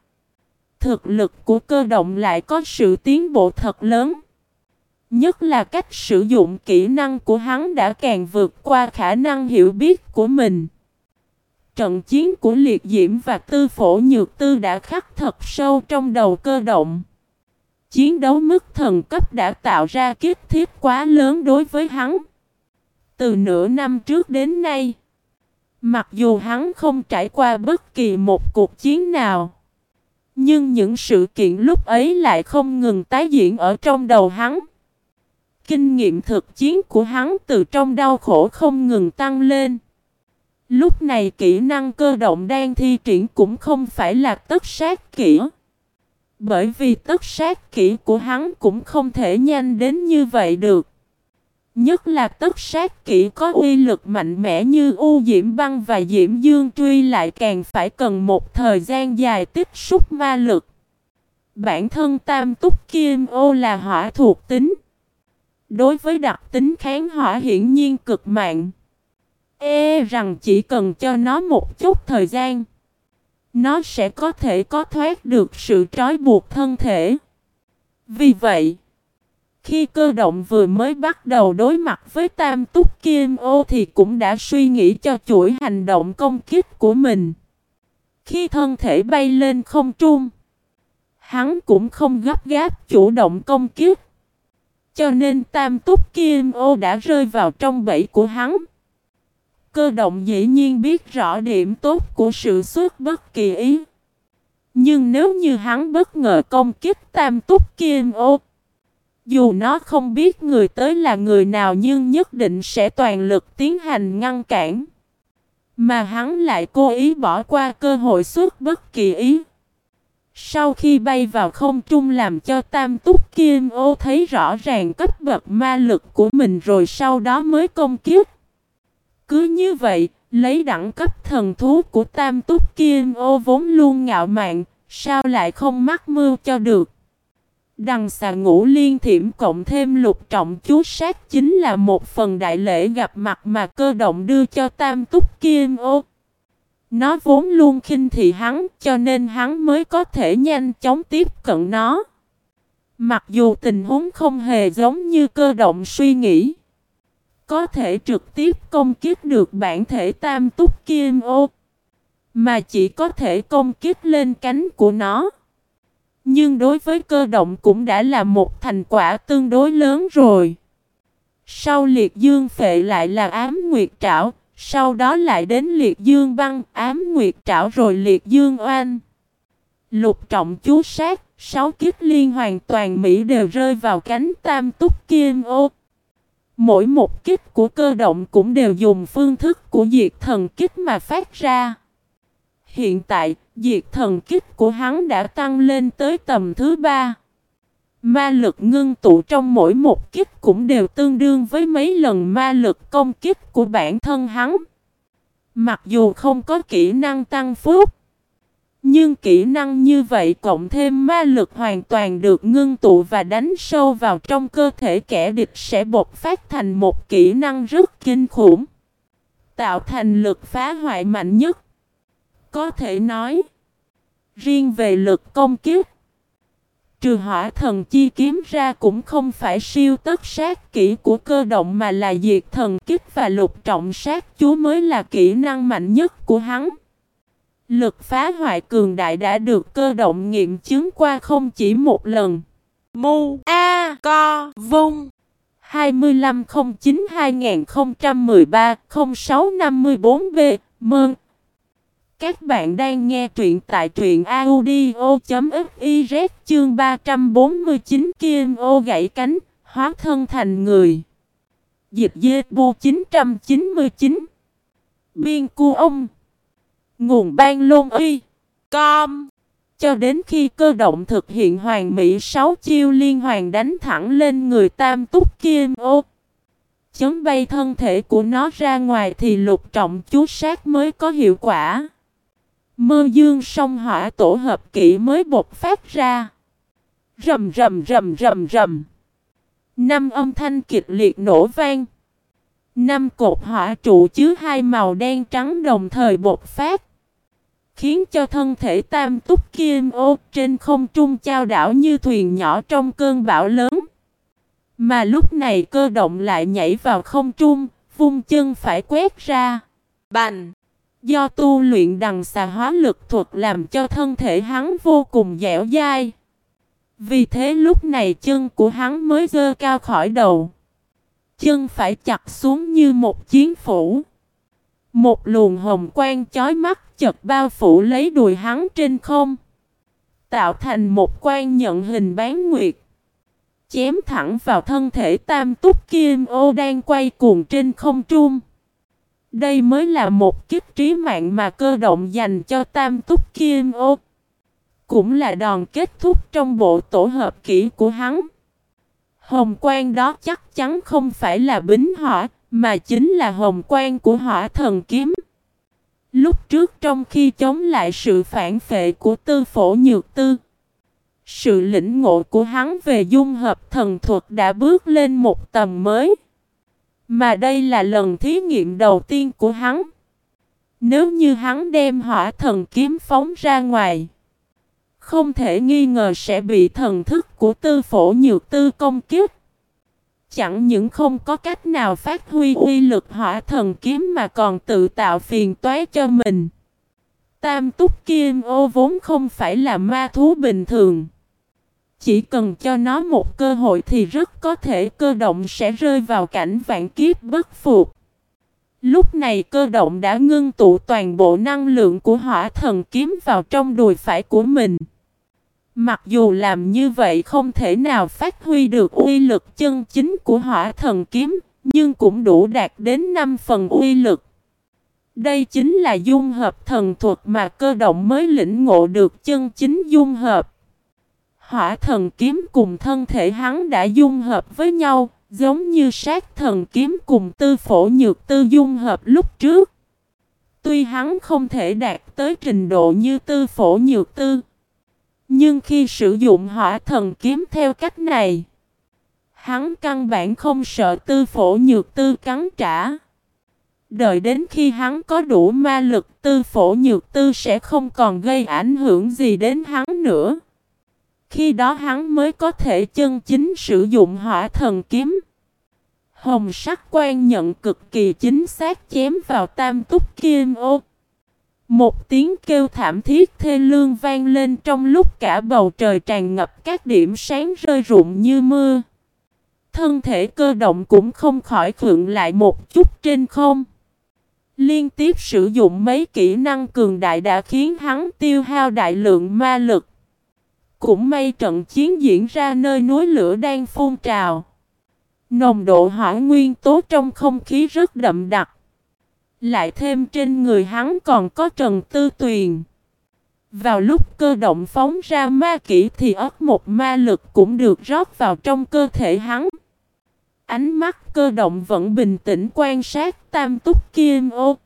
thực lực của cơ động lại có sự tiến bộ thật lớn. Nhất là cách sử dụng kỹ năng của hắn đã càng vượt qua khả năng hiểu biết của mình. Trận chiến của liệt diễm và tư phổ nhược tư đã khắc thật sâu trong đầu cơ động. Chiến đấu mức thần cấp đã tạo ra kích thiết quá lớn đối với hắn. Từ nửa năm trước đến nay, mặc dù hắn không trải qua bất kỳ một cuộc chiến nào, nhưng những sự kiện lúc ấy lại không ngừng tái diễn ở trong đầu hắn. Kinh nghiệm thực chiến của hắn từ trong đau khổ không ngừng tăng lên. Lúc này kỹ năng cơ động đang thi triển cũng không phải là tất sát kỹ. Bởi vì tất sát kỹ của hắn cũng không thể nhanh đến như vậy được. Nhất là tất sát kỹ có uy lực mạnh mẽ như U Diễm Băng và Diễm Dương Truy lại càng phải cần một thời gian dài tích xúc ma lực. Bản thân Tam Túc Kim Ô là hỏa thuộc tính. Đối với đặc tính kháng hỏa hiển nhiên cực mạnh. E rằng chỉ cần cho nó một chút thời gian. Nó sẽ có thể có thoát được sự trói buộc thân thể. Vì vậy, khi cơ động vừa mới bắt đầu đối mặt với tam túc kim ô thì cũng đã suy nghĩ cho chuỗi hành động công kích của mình. Khi thân thể bay lên không trung, hắn cũng không gấp gáp chủ động công kích. Cho nên tam túc kim ô đã rơi vào trong bẫy của hắn. Cơ động dĩ nhiên biết rõ điểm tốt của sự xuất bất kỳ ý. Nhưng nếu như hắn bất ngờ công kích tam túc kim ô, dù nó không biết người tới là người nào nhưng nhất định sẽ toàn lực tiến hành ngăn cản. Mà hắn lại cố ý bỏ qua cơ hội xuất bất kỳ ý. Sau khi bay vào không trung làm cho tam túc kim ô thấy rõ ràng cấp bậc ma lực của mình rồi sau đó mới công kiếp. Cứ như vậy, lấy đẳng cấp thần thú của tam túc kim ô vốn luôn ngạo mạn, sao lại không mắc mưu cho được. Đằng xà ngũ liên thiểm cộng thêm lục trọng chú sát chính là một phần đại lễ gặp mặt mà cơ động đưa cho tam túc kim ô. Nó vốn luôn khinh thị hắn cho nên hắn mới có thể nhanh chóng tiếp cận nó. Mặc dù tình huống không hề giống như cơ động suy nghĩ. Có thể trực tiếp công kích được bản thể tam túc kim ô. Mà chỉ có thể công kích lên cánh của nó. Nhưng đối với cơ động cũng đã là một thành quả tương đối lớn rồi. Sau liệt dương phệ lại là ám nguyệt trảo, sau đó lại đến liệt dương băng, ám nguyệt trảo rồi liệt dương oan. Lục trọng chú sát, sáu kiếp liên hoàn toàn Mỹ đều rơi vào cánh tam túc kim ô. Mỗi một kích của cơ động cũng đều dùng phương thức của diệt thần kích mà phát ra. Hiện tại, diệt thần kích của hắn đã tăng lên tới tầm thứ ba. Ma lực ngưng tụ trong mỗi một kích cũng đều tương đương với mấy lần ma lực công kích của bản thân hắn. Mặc dù không có kỹ năng tăng phúc, nhưng kỹ năng như vậy cộng thêm ma lực hoàn toàn được ngưng tụ và đánh sâu vào trong cơ thể kẻ địch sẽ bộc phát thành một kỹ năng rất kinh khủng. Tạo thành lực phá hoại mạnh nhất. Có thể nói, riêng về lực công kiếp, trừ hỏa thần chi kiếm ra cũng không phải siêu tất sát kỹ của cơ động mà là diệt thần kích và lục trọng sát chú mới là kỹ năng mạnh nhất của hắn. Lực phá hoại cường đại đã được cơ động nghiệm chứng qua không chỉ một lần. Mu A Co Vung. 2509-2013-0654B Mơn. Các bạn đang nghe truyện tại truyện audio.fiz chương 349 Kim ô gãy cánh, hóa thân thành người. Dịch dê bu 999 Biên cu ông. Nguồn ban lôn uy. Com. Cho đến khi cơ động thực hiện hoàng mỹ sáu chiêu liên hoàn đánh thẳng lên người tam túc kim ô. Chấn bay thân thể của nó ra ngoài thì lục trọng chú sát mới có hiệu quả. Mơ dương song hỏa tổ hợp kỹ mới bột phát ra. Rầm rầm rầm rầm rầm. Năm âm thanh kịch liệt nổ vang. Năm cột hỏa trụ chứa hai màu đen trắng đồng thời bột phát. Khiến cho thân thể tam túc kim ô trên không trung trao đảo như thuyền nhỏ trong cơn bão lớn. Mà lúc này cơ động lại nhảy vào không trung, vung chân phải quét ra. Bành! Do tu luyện đằng xà hóa lực thuật làm cho thân thể hắn vô cùng dẻo dai. Vì thế lúc này chân của hắn mới dơ cao khỏi đầu. Chân phải chặt xuống như một chiến phủ. Một luồng hồng quang chói mắt chật bao phủ lấy đùi hắn trên không. Tạo thành một quan nhận hình bán nguyệt. Chém thẳng vào thân thể tam túc kim ô đang quay cuồng trên không trung. Đây mới là một kiếp trí mạng mà cơ động dành cho tam túc kim ô. Cũng là đòn kết thúc trong bộ tổ hợp kỹ của hắn. Hồng quang đó chắc chắn không phải là bính hỏa, mà chính là hồng quang của hỏa thần kiếm. Lúc trước trong khi chống lại sự phản phệ của tư phổ nhược tư, sự lĩnh ngộ của hắn về dung hợp thần thuật đã bước lên một tầm mới. Mà đây là lần thí nghiệm đầu tiên của hắn. Nếu như hắn đem hỏa thần kiếm phóng ra ngoài, không thể nghi ngờ sẽ bị thần thức của tư phổ nhược tư công kiếp. Chẳng những không có cách nào phát huy uy lực hỏa thần kiếm mà còn tự tạo phiền toái cho mình. Tam túc kim ô vốn không phải là ma thú bình thường. Chỉ cần cho nó một cơ hội thì rất có thể cơ động sẽ rơi vào cảnh vạn kiếp bất phục. Lúc này cơ động đã ngưng tụ toàn bộ năng lượng của hỏa thần kiếm vào trong đùi phải của mình. Mặc dù làm như vậy không thể nào phát huy được uy lực chân chính của hỏa thần kiếm, nhưng cũng đủ đạt đến 5 phần uy lực. Đây chính là dung hợp thần thuật mà cơ động mới lĩnh ngộ được chân chính dung hợp. Hỏa thần kiếm cùng thân thể hắn đã dung hợp với nhau, giống như sát thần kiếm cùng tư phổ nhược tư dung hợp lúc trước. Tuy hắn không thể đạt tới trình độ như tư phổ nhược tư, nhưng khi sử dụng hỏa thần kiếm theo cách này, hắn căn bản không sợ tư phổ nhược tư cắn trả. Đợi đến khi hắn có đủ ma lực tư phổ nhược tư sẽ không còn gây ảnh hưởng gì đến hắn nữa. Khi đó hắn mới có thể chân chính sử dụng hỏa thần kiếm. Hồng sắc quan nhận cực kỳ chính xác chém vào tam túc kim ô. Một tiếng kêu thảm thiết thê lương vang lên trong lúc cả bầu trời tràn ngập các điểm sáng rơi rụng như mưa. Thân thể cơ động cũng không khỏi khượng lại một chút trên không. Liên tiếp sử dụng mấy kỹ năng cường đại đã khiến hắn tiêu hao đại lượng ma lực. Cũng may trận chiến diễn ra nơi núi lửa đang phun trào. Nồng độ hỏa nguyên tố trong không khí rất đậm đặc. Lại thêm trên người hắn còn có trần tư tuyền. Vào lúc cơ động phóng ra ma kỹ thì ớt một ma lực cũng được rót vào trong cơ thể hắn. Ánh mắt cơ động vẫn bình tĩnh quan sát tam túc kim ô.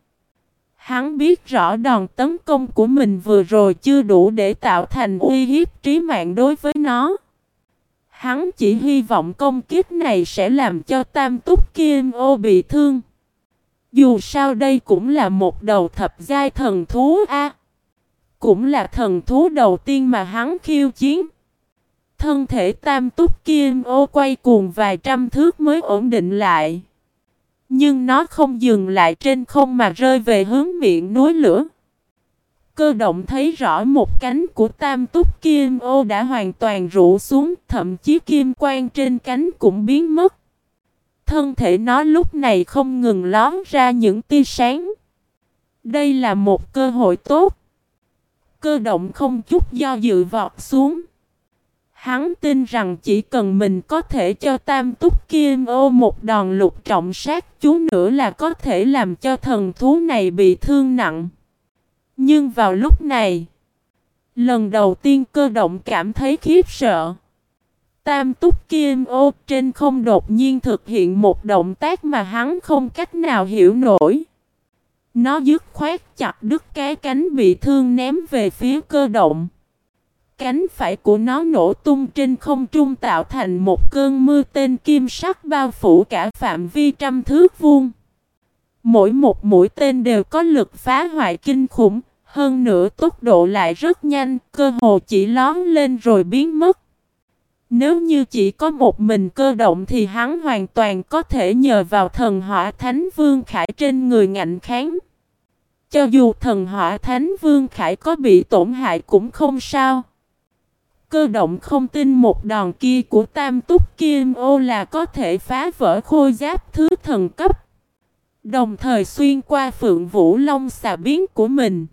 Hắn biết rõ đòn tấn công của mình vừa rồi chưa đủ để tạo thành uy hiếp trí mạng đối với nó. Hắn chỉ hy vọng công kiếp này sẽ làm cho tam túc kim ô bị thương. Dù sao đây cũng là một đầu thập giai thần thú A. cũng là thần thú đầu tiên mà hắn khiêu chiến. Thân thể tam túc kim ô quay cuồng vài trăm thước mới ổn định lại. Nhưng nó không dừng lại trên không mà rơi về hướng miệng núi lửa. Cơ động thấy rõ một cánh của tam túc kim ô đã hoàn toàn rũ xuống, thậm chí kim quang trên cánh cũng biến mất. Thân thể nó lúc này không ngừng lón ra những tia sáng. Đây là một cơ hội tốt. Cơ động không chút do dự vọt xuống. Hắn tin rằng chỉ cần mình có thể cho tam túc kim ô một đòn lục trọng sát chú nữa là có thể làm cho thần thú này bị thương nặng. Nhưng vào lúc này, lần đầu tiên cơ động cảm thấy khiếp sợ. Tam túc kim ô trên không đột nhiên thực hiện một động tác mà hắn không cách nào hiểu nổi. Nó dứt khoát chặt đứt cái cánh bị thương ném về phía cơ động. Cánh phải của nó nổ tung trên không trung tạo thành một cơn mưa tên kim sắc bao phủ cả phạm vi trăm thước vuông. Mỗi một mũi tên đều có lực phá hoại kinh khủng, hơn nữa tốc độ lại rất nhanh, cơ hồ chỉ lón lên rồi biến mất. Nếu như chỉ có một mình cơ động thì hắn hoàn toàn có thể nhờ vào thần hỏa thánh vương khải trên người ngạnh kháng. Cho dù thần hỏa thánh vương khải có bị tổn hại cũng không sao. Cơ động không tin một đòn kia của tam túc kim ô là có thể phá vỡ khôi giáp thứ thần cấp. Đồng thời xuyên qua phượng vũ long xà biến của mình.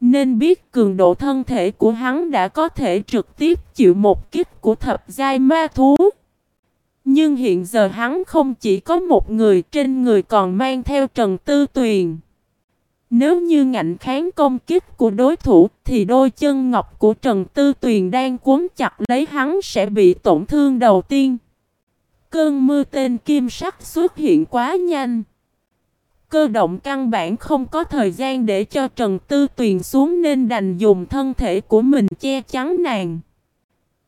Nên biết cường độ thân thể của hắn đã có thể trực tiếp chịu một kích của thập giai ma thú. Nhưng hiện giờ hắn không chỉ có một người, trên người còn mang theo Trần Tư Tuyền. Nếu như ngạnh kháng công kích của đối thủ, thì đôi chân ngọc của Trần Tư Tuyền đang cuốn chặt lấy hắn sẽ bị tổn thương đầu tiên. Cơn mưa tên kim sắc xuất hiện quá nhanh. Cơ động căn bản không có thời gian để cho Trần Tư Tuyền xuống nên đành dùng thân thể của mình che chắn nàng.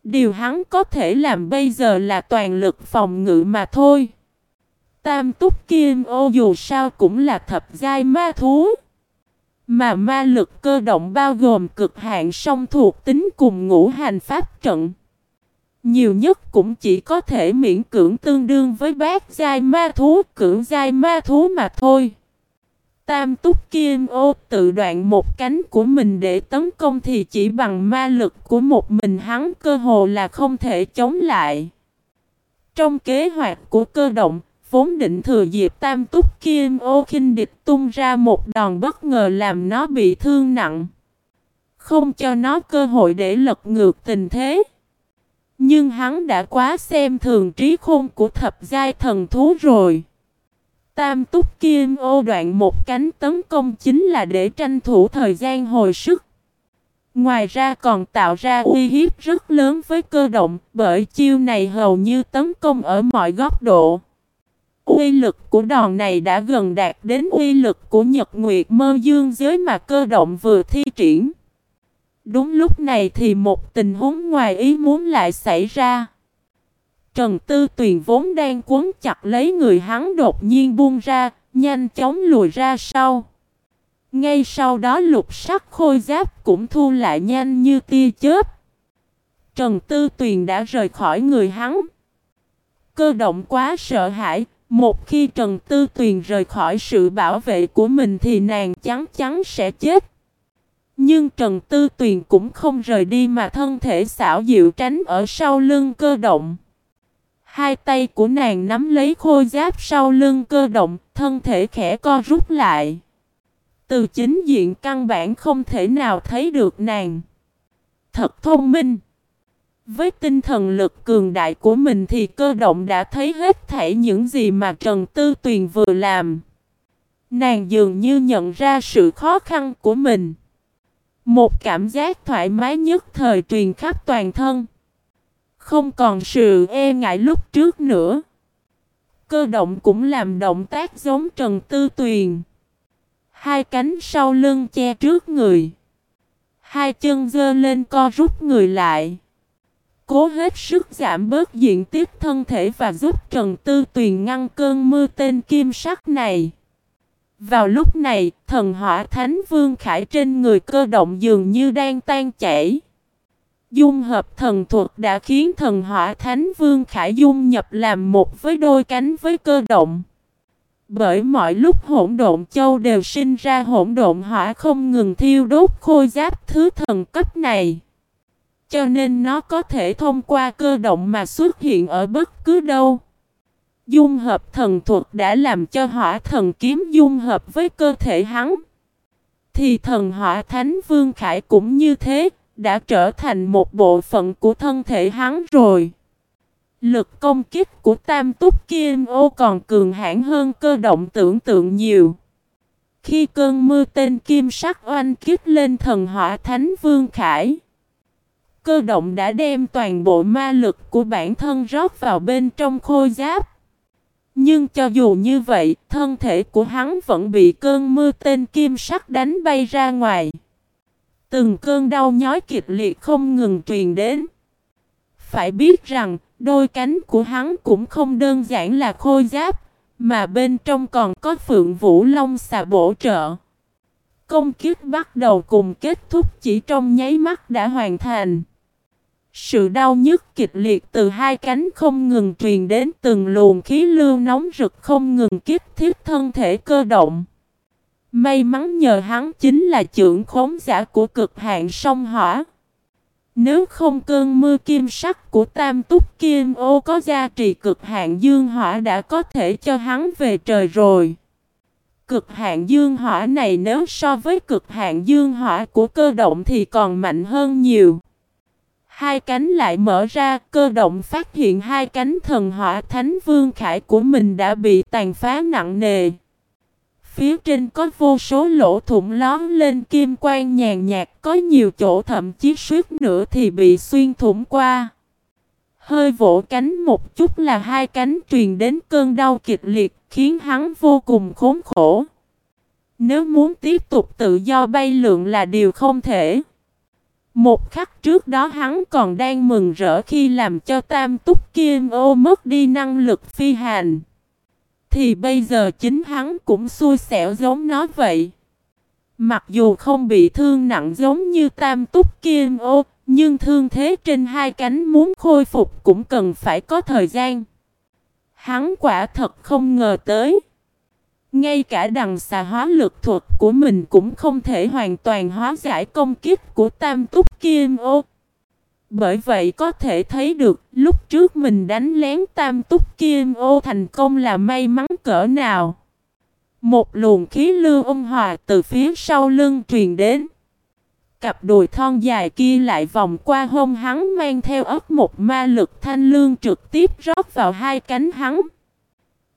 Điều hắn có thể làm bây giờ là toàn lực phòng ngự mà thôi. Tam túc kim ô dù sao cũng là thập giai ma thú. Mà ma lực cơ động bao gồm cực hạn song thuộc tính cùng ngũ hành pháp trận. Nhiều nhất cũng chỉ có thể miễn cưỡng tương đương với bát giai ma thú, cưỡng giai ma thú mà thôi. Tam túc kim ô tự đoạn một cánh của mình để tấn công thì chỉ bằng ma lực của một mình hắn cơ hồ là không thể chống lại. Trong kế hoạch của cơ động, vốn định thừa dịp tam túc kim ô khinh địch tung ra một đòn bất ngờ làm nó bị thương nặng. Không cho nó cơ hội để lật ngược tình thế. Nhưng hắn đã quá xem thường trí khôn của thập giai thần thú rồi. Tam túc kim ô đoạn một cánh tấn công chính là để tranh thủ thời gian hồi sức. Ngoài ra còn tạo ra uy hiếp rất lớn với cơ động, bởi chiêu này hầu như tấn công ở mọi góc độ. Uy lực của đòn này đã gần đạt đến uy lực của Nhật Nguyệt Mơ Dương giới mà cơ động vừa thi triển. Đúng lúc này thì một tình huống ngoài ý muốn lại xảy ra. Trần Tư Tuyền vốn đang cuốn chặt lấy người hắn đột nhiên buông ra, nhanh chóng lùi ra sau. Ngay sau đó lục sắc khôi giáp cũng thu lại nhanh như tia chớp. Trần Tư Tuyền đã rời khỏi người hắn. Cơ động quá sợ hãi, một khi Trần Tư Tuyền rời khỏi sự bảo vệ của mình thì nàng chắn chắn sẽ chết. Nhưng Trần Tư Tuyền cũng không rời đi mà thân thể xảo diệu tránh ở sau lưng cơ động. Hai tay của nàng nắm lấy khôi giáp sau lưng cơ động, thân thể khẽ co rút lại. Từ chính diện căn bản không thể nào thấy được nàng. Thật thông minh. Với tinh thần lực cường đại của mình thì cơ động đã thấy hết thảy những gì mà Trần Tư Tuyền vừa làm. Nàng dường như nhận ra sự khó khăn của mình. Một cảm giác thoải mái nhất thời truyền khắp toàn thân. Không còn sự e ngại lúc trước nữa. Cơ động cũng làm động tác giống Trần Tư Tuyền. Hai cánh sau lưng che trước người. Hai chân dơ lên co rút người lại. Cố hết sức giảm bớt diện tích thân thể và giúp Trần Tư Tuyền ngăn cơn mưa tên kim sắc này. Vào lúc này, thần hỏa thánh vương khải trên người cơ động dường như đang tan chảy. Dung hợp thần thuật đã khiến thần hỏa thánh vương khải dung nhập làm một với đôi cánh với cơ động. Bởi mọi lúc hỗn độn châu đều sinh ra hỗn độn hỏa không ngừng thiêu đốt khôi giáp thứ thần cấp này. Cho nên nó có thể thông qua cơ động mà xuất hiện ở bất cứ đâu. Dung hợp thần thuật đã làm cho hỏa thần kiếm dung hợp với cơ thể hắn. Thì thần hỏa thánh vương khải cũng như thế, đã trở thành một bộ phận của thân thể hắn rồi. Lực công kích của tam túc kim ô còn cường hãn hơn cơ động tưởng tượng nhiều. Khi cơn mưa tên kim sắc oanh kích lên thần hỏa thánh vương khải. Cơ động đã đem toàn bộ ma lực của bản thân rót vào bên trong khôi giáp. Nhưng cho dù như vậy, thân thể của hắn vẫn bị cơn mưa tên kim sắc đánh bay ra ngoài. Từng cơn đau nhói kịch liệt không ngừng truyền đến. Phải biết rằng, đôi cánh của hắn cũng không đơn giản là khôi giáp, mà bên trong còn có phượng vũ long xà bổ trợ. Công kiếp bắt đầu cùng kết thúc chỉ trong nháy mắt đã hoàn thành. Sự đau nhức kịch liệt từ hai cánh không ngừng truyền đến từng luồng khí lưu nóng rực không ngừng kiếp thiết thân thể cơ động. May mắn nhờ hắn chính là trưởng khống giả của cực hạn sông hỏa. Nếu không cơn mưa kim sắc của tam túc kim ô có gia trì cực hạn dương hỏa đã có thể cho hắn về trời rồi. Cực hạn dương hỏa này nếu so với cực hạn dương hỏa của cơ động thì còn mạnh hơn nhiều. Hai cánh lại mở ra, cơ động phát hiện hai cánh thần hỏa thánh vương khải của mình đã bị tàn phá nặng nề. Phía trên có vô số lỗ thủng lón lên kim quang nhàn nhạt, có nhiều chỗ thậm chí suýt nữa thì bị xuyên thủng qua. Hơi vỗ cánh một chút là hai cánh truyền đến cơn đau kịch liệt, khiến hắn vô cùng khốn khổ. Nếu muốn tiếp tục tự do bay lượn là điều không thể. Một khắc trước đó hắn còn đang mừng rỡ khi làm cho tam túc kim ô mất đi năng lực phi hành. Thì bây giờ chính hắn cũng xui xẻo giống nó vậy. Mặc dù không bị thương nặng giống như tam túc kim ô, nhưng thương thế trên hai cánh muốn khôi phục cũng cần phải có thời gian. Hắn quả thật không ngờ tới. Ngay cả đằng xà hóa lực thuật của mình cũng không thể hoàn toàn hóa giải công kích của tam túc kim ô. Bởi vậy có thể thấy được, lúc trước mình đánh lén tam túc kim ô thành công là may mắn cỡ nào. Một luồng khí lưu ôn hòa từ phía sau lưng truyền đến. Cặp đùi thon dài kia lại vòng qua hông hắn, mang theo ấp một ma lực thanh lương trực tiếp rót vào hai cánh hắn.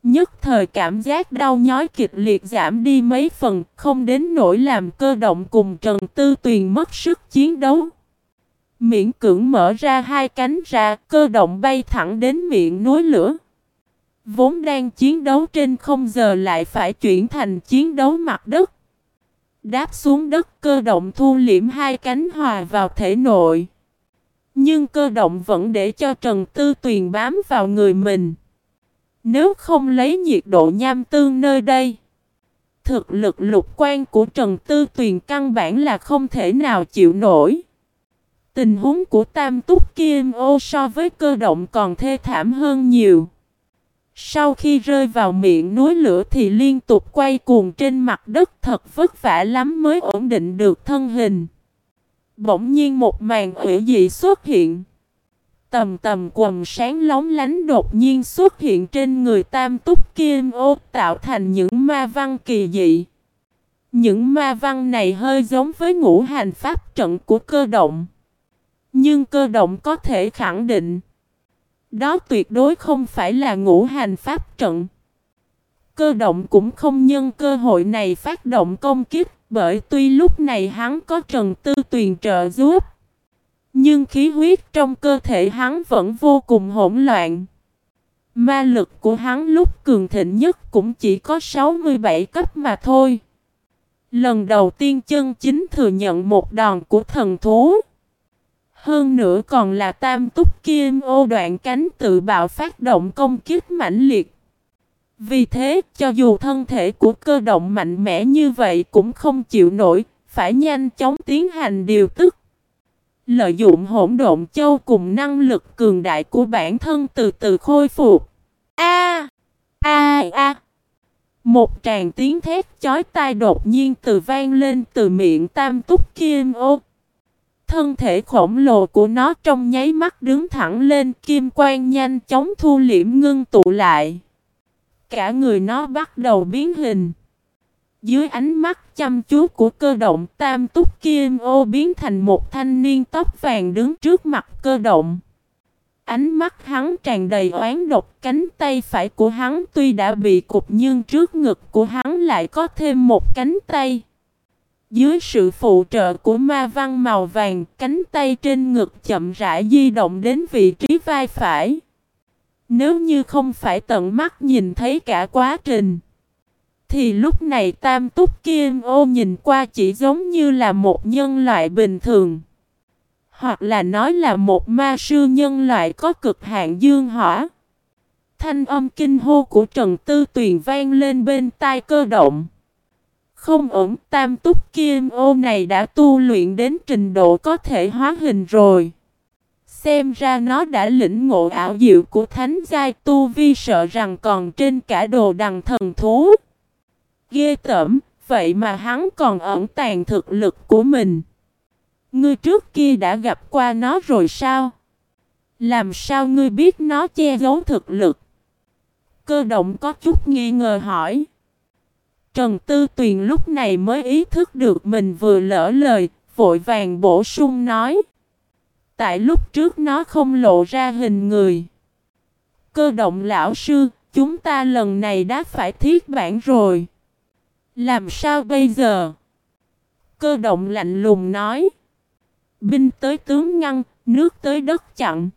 Nhất thời cảm giác đau nhói kịch liệt giảm đi mấy phần, không đến nỗi làm cơ động cùng Trần Tư Tuyền mất sức chiến đấu. Miễn cưỡng mở ra hai cánh ra, cơ động bay thẳng đến miệng núi lửa. Vốn đang chiến đấu trên không giờ lại phải chuyển thành chiến đấu mặt đất. Đáp xuống đất cơ động thu liễm hai cánh hòa vào thể nội. Nhưng cơ động vẫn để cho Trần Tư Tuyền bám vào người mình. Nếu không lấy nhiệt độ nham tương nơi đây, thực lực lục quan của Trần Tư Tuyền căn bản là không thể nào chịu nổi. Tình huống của Tam Túc Kim Ô so với cơ động còn thê thảm hơn nhiều. Sau khi rơi vào miệng núi lửa thì liên tục quay cuồng trên mặt đất thật vất vả lắm mới ổn định được thân hình. Bỗng nhiên một màn quỷ dị xuất hiện. Tầm tầm quần sáng lóng lánh đột nhiên xuất hiện trên người tam túc kim ô, tạo thành những ma văn kỳ dị. Những ma văn này hơi giống với ngũ hành pháp trận của cơ động. Nhưng cơ động có thể khẳng định. Đó tuyệt đối không phải là ngũ hành pháp trận. Cơ động cũng không nhân cơ hội này phát động công kích, bởi tuy lúc này hắn có Trần Tư Tuyền trợ giúp. Nhưng khí huyết trong cơ thể hắn vẫn vô cùng hỗn loạn. Ma lực của hắn lúc cường thịnh nhất cũng chỉ có 67 cấp mà thôi. Lần đầu tiên chân chính thừa nhận một đòn của thần thú. Hơn nữa còn là tam túc kim ô đoạn cánh tự bạo phát động công kích mãnh liệt. Vì thế, cho dù thân thể của cơ động mạnh mẽ như vậy cũng không chịu nổi, phải nhanh chóng tiến hành điều tức. Lợi dụng hỗn độn châu cùng năng lực cường đại của bản thân từ từ khôi phục. A a a Một tràng tiếng thét chói tai đột nhiên từ vang lên từ miệng tam túc kim ô. Thân thể khổng lồ của nó trong nháy mắt đứng thẳng lên, kim quang nhanh chóng thu liễm ngưng tụ lại. Cả người nó bắt đầu biến hình. Dưới ánh mắt chăm chú của cơ động tam túc kim ô biến thành một thanh niên tóc vàng đứng trước mặt cơ động. Ánh mắt hắn tràn đầy oán độc cánh tay phải của hắn tuy đã bị cục nhưng trước ngực của hắn lại có thêm một cánh tay. Dưới sự phụ trợ của ma văn màu vàng, cánh tay trên ngực chậm rãi di động đến vị trí vai phải. Nếu như không phải tận mắt nhìn thấy cả quá trình, thì lúc này tam túc kim ô nhìn qua chỉ giống như là một nhân loại bình thường. Hoặc là nói là một ma sư nhân loại có cực hạn dương hỏa. Thanh âm kinh hô của Trần Tư Tuyền vang lên bên tai cơ động. Không ổn, tam túc kim ô này đã tu luyện đến trình độ có thể hóa hình rồi. Xem ra nó đã lĩnh ngộ ảo diệu của thánh giai tu vi sợ rằng còn trên cả đồ đằng thần thú. Ghê tởm, vậy mà hắn còn ẩn tàng thực lực của mình. Ngươi trước kia đã gặp qua nó rồi sao? Làm sao ngươi biết nó che giấu thực lực? Cơ động có chút nghi ngờ hỏi. Trần Tư Tuyền lúc này mới ý thức được mình vừa lỡ lời, vội vàng bổ sung nói. Tại lúc trước nó không lộ ra hình người. Cơ động lão sư, chúng ta lần này đã phải thiết bản rồi. Làm sao bây giờ? Cơ động lạnh lùng nói. Binh tới tướng ngăn, nước tới đất chặn.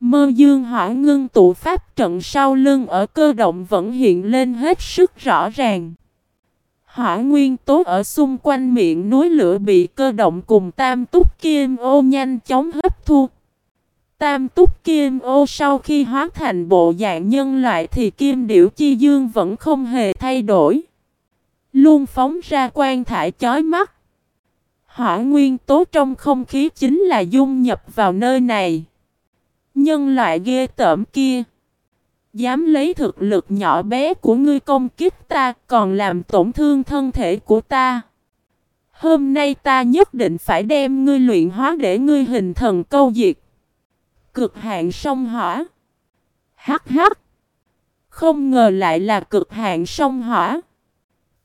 Mơ dương hỏa ngưng tụ pháp trận sau lưng ở cơ động vẫn hiện lên hết sức rõ ràng. Hỏa nguyên tố ở xung quanh miệng núi lửa bị cơ động cùng tam túc kim ô nhanh chóng hấp thu. Tam túc kim ô sau khi hóa thành bộ dạng nhân loại thì kim điểu chi dương vẫn không hề thay đổi. Luôn phóng ra quan thải chói mắt. Hỏa nguyên tố trong không khí chính là dung nhập vào nơi này. Nhân loại ghê tởm kia. Dám lấy thực lực nhỏ bé của ngươi công kích ta, còn làm tổn thương thân thể của ta. Hôm nay ta nhất định phải đem ngươi luyện hóa để ngươi hình thần câu diệt. Cực hạn sông hỏa. Hắc hắc. Không ngờ lại là cực hạn sông hỏa.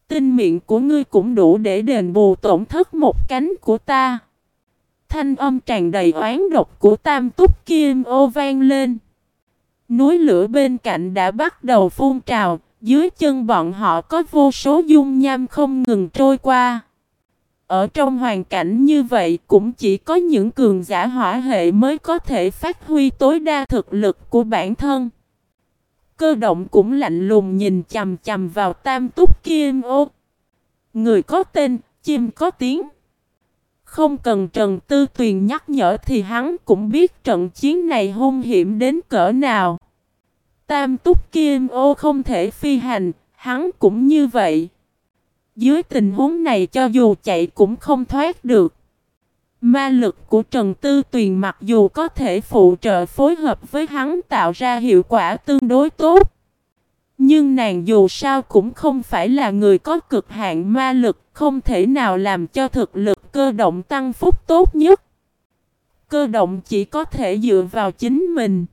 Tinh miệng của ngươi cũng đủ để đền bù tổn thất một cánh của ta. Thanh âm tràn đầy oán độc của tam túc kim ô vang lên. Núi lửa bên cạnh đã bắt đầu phun trào, dưới chân bọn họ có vô số dung nham không ngừng trôi qua. Ở trong hoàn cảnh như vậy cũng chỉ có những cường giả hỏa hệ mới có thể phát huy tối đa thực lực của bản thân. Cơ động cũng lạnh lùng nhìn chầm chầm vào tam túc kim ô. Người có tên, chim có tiếng. Không cần Trần Tư Tuyền nhắc nhở thì hắn cũng biết trận chiến này hung hiểm đến cỡ nào. Tam túc kim ô không thể phi hành, hắn cũng như vậy. Dưới tình huống này cho dù chạy cũng không thoát được. Ma lực của Trần Tư Tuyền mặc dù có thể phụ trợ phối hợp với hắn tạo ra hiệu quả tương đối tốt. Nhưng nàng dù sao cũng không phải là người có cực hạn ma lực, không thể nào làm cho thực lực cơ động tăng phúc tốt nhất. Cơ động chỉ có thể dựa vào chính mình.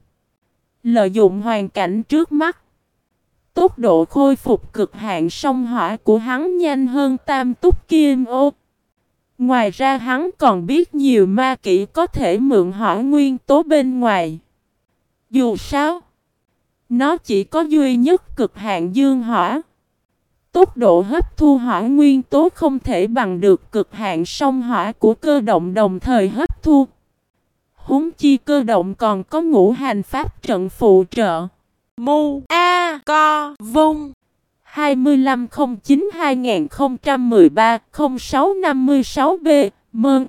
Lợi dụng hoàn cảnh trước mắt. Tốc độ khôi phục cực hạn sông hỏa của hắn nhanh hơn tam túc kim ô. Ngoài ra hắn còn biết nhiều ma kỹ có thể mượn hỏa nguyên tố bên ngoài. Dù sao, nó chỉ có duy nhất cực hạn dương hỏa. Tốc độ hấp thu hỏa nguyên tố không thể bằng được cực hạn sông hỏa của cơ động đồng thời hấp thu. Húng chi cơ động còn có ngũ hành pháp trận phụ trợ. Mu A Co Vung 2509-2013-0656B Mơn.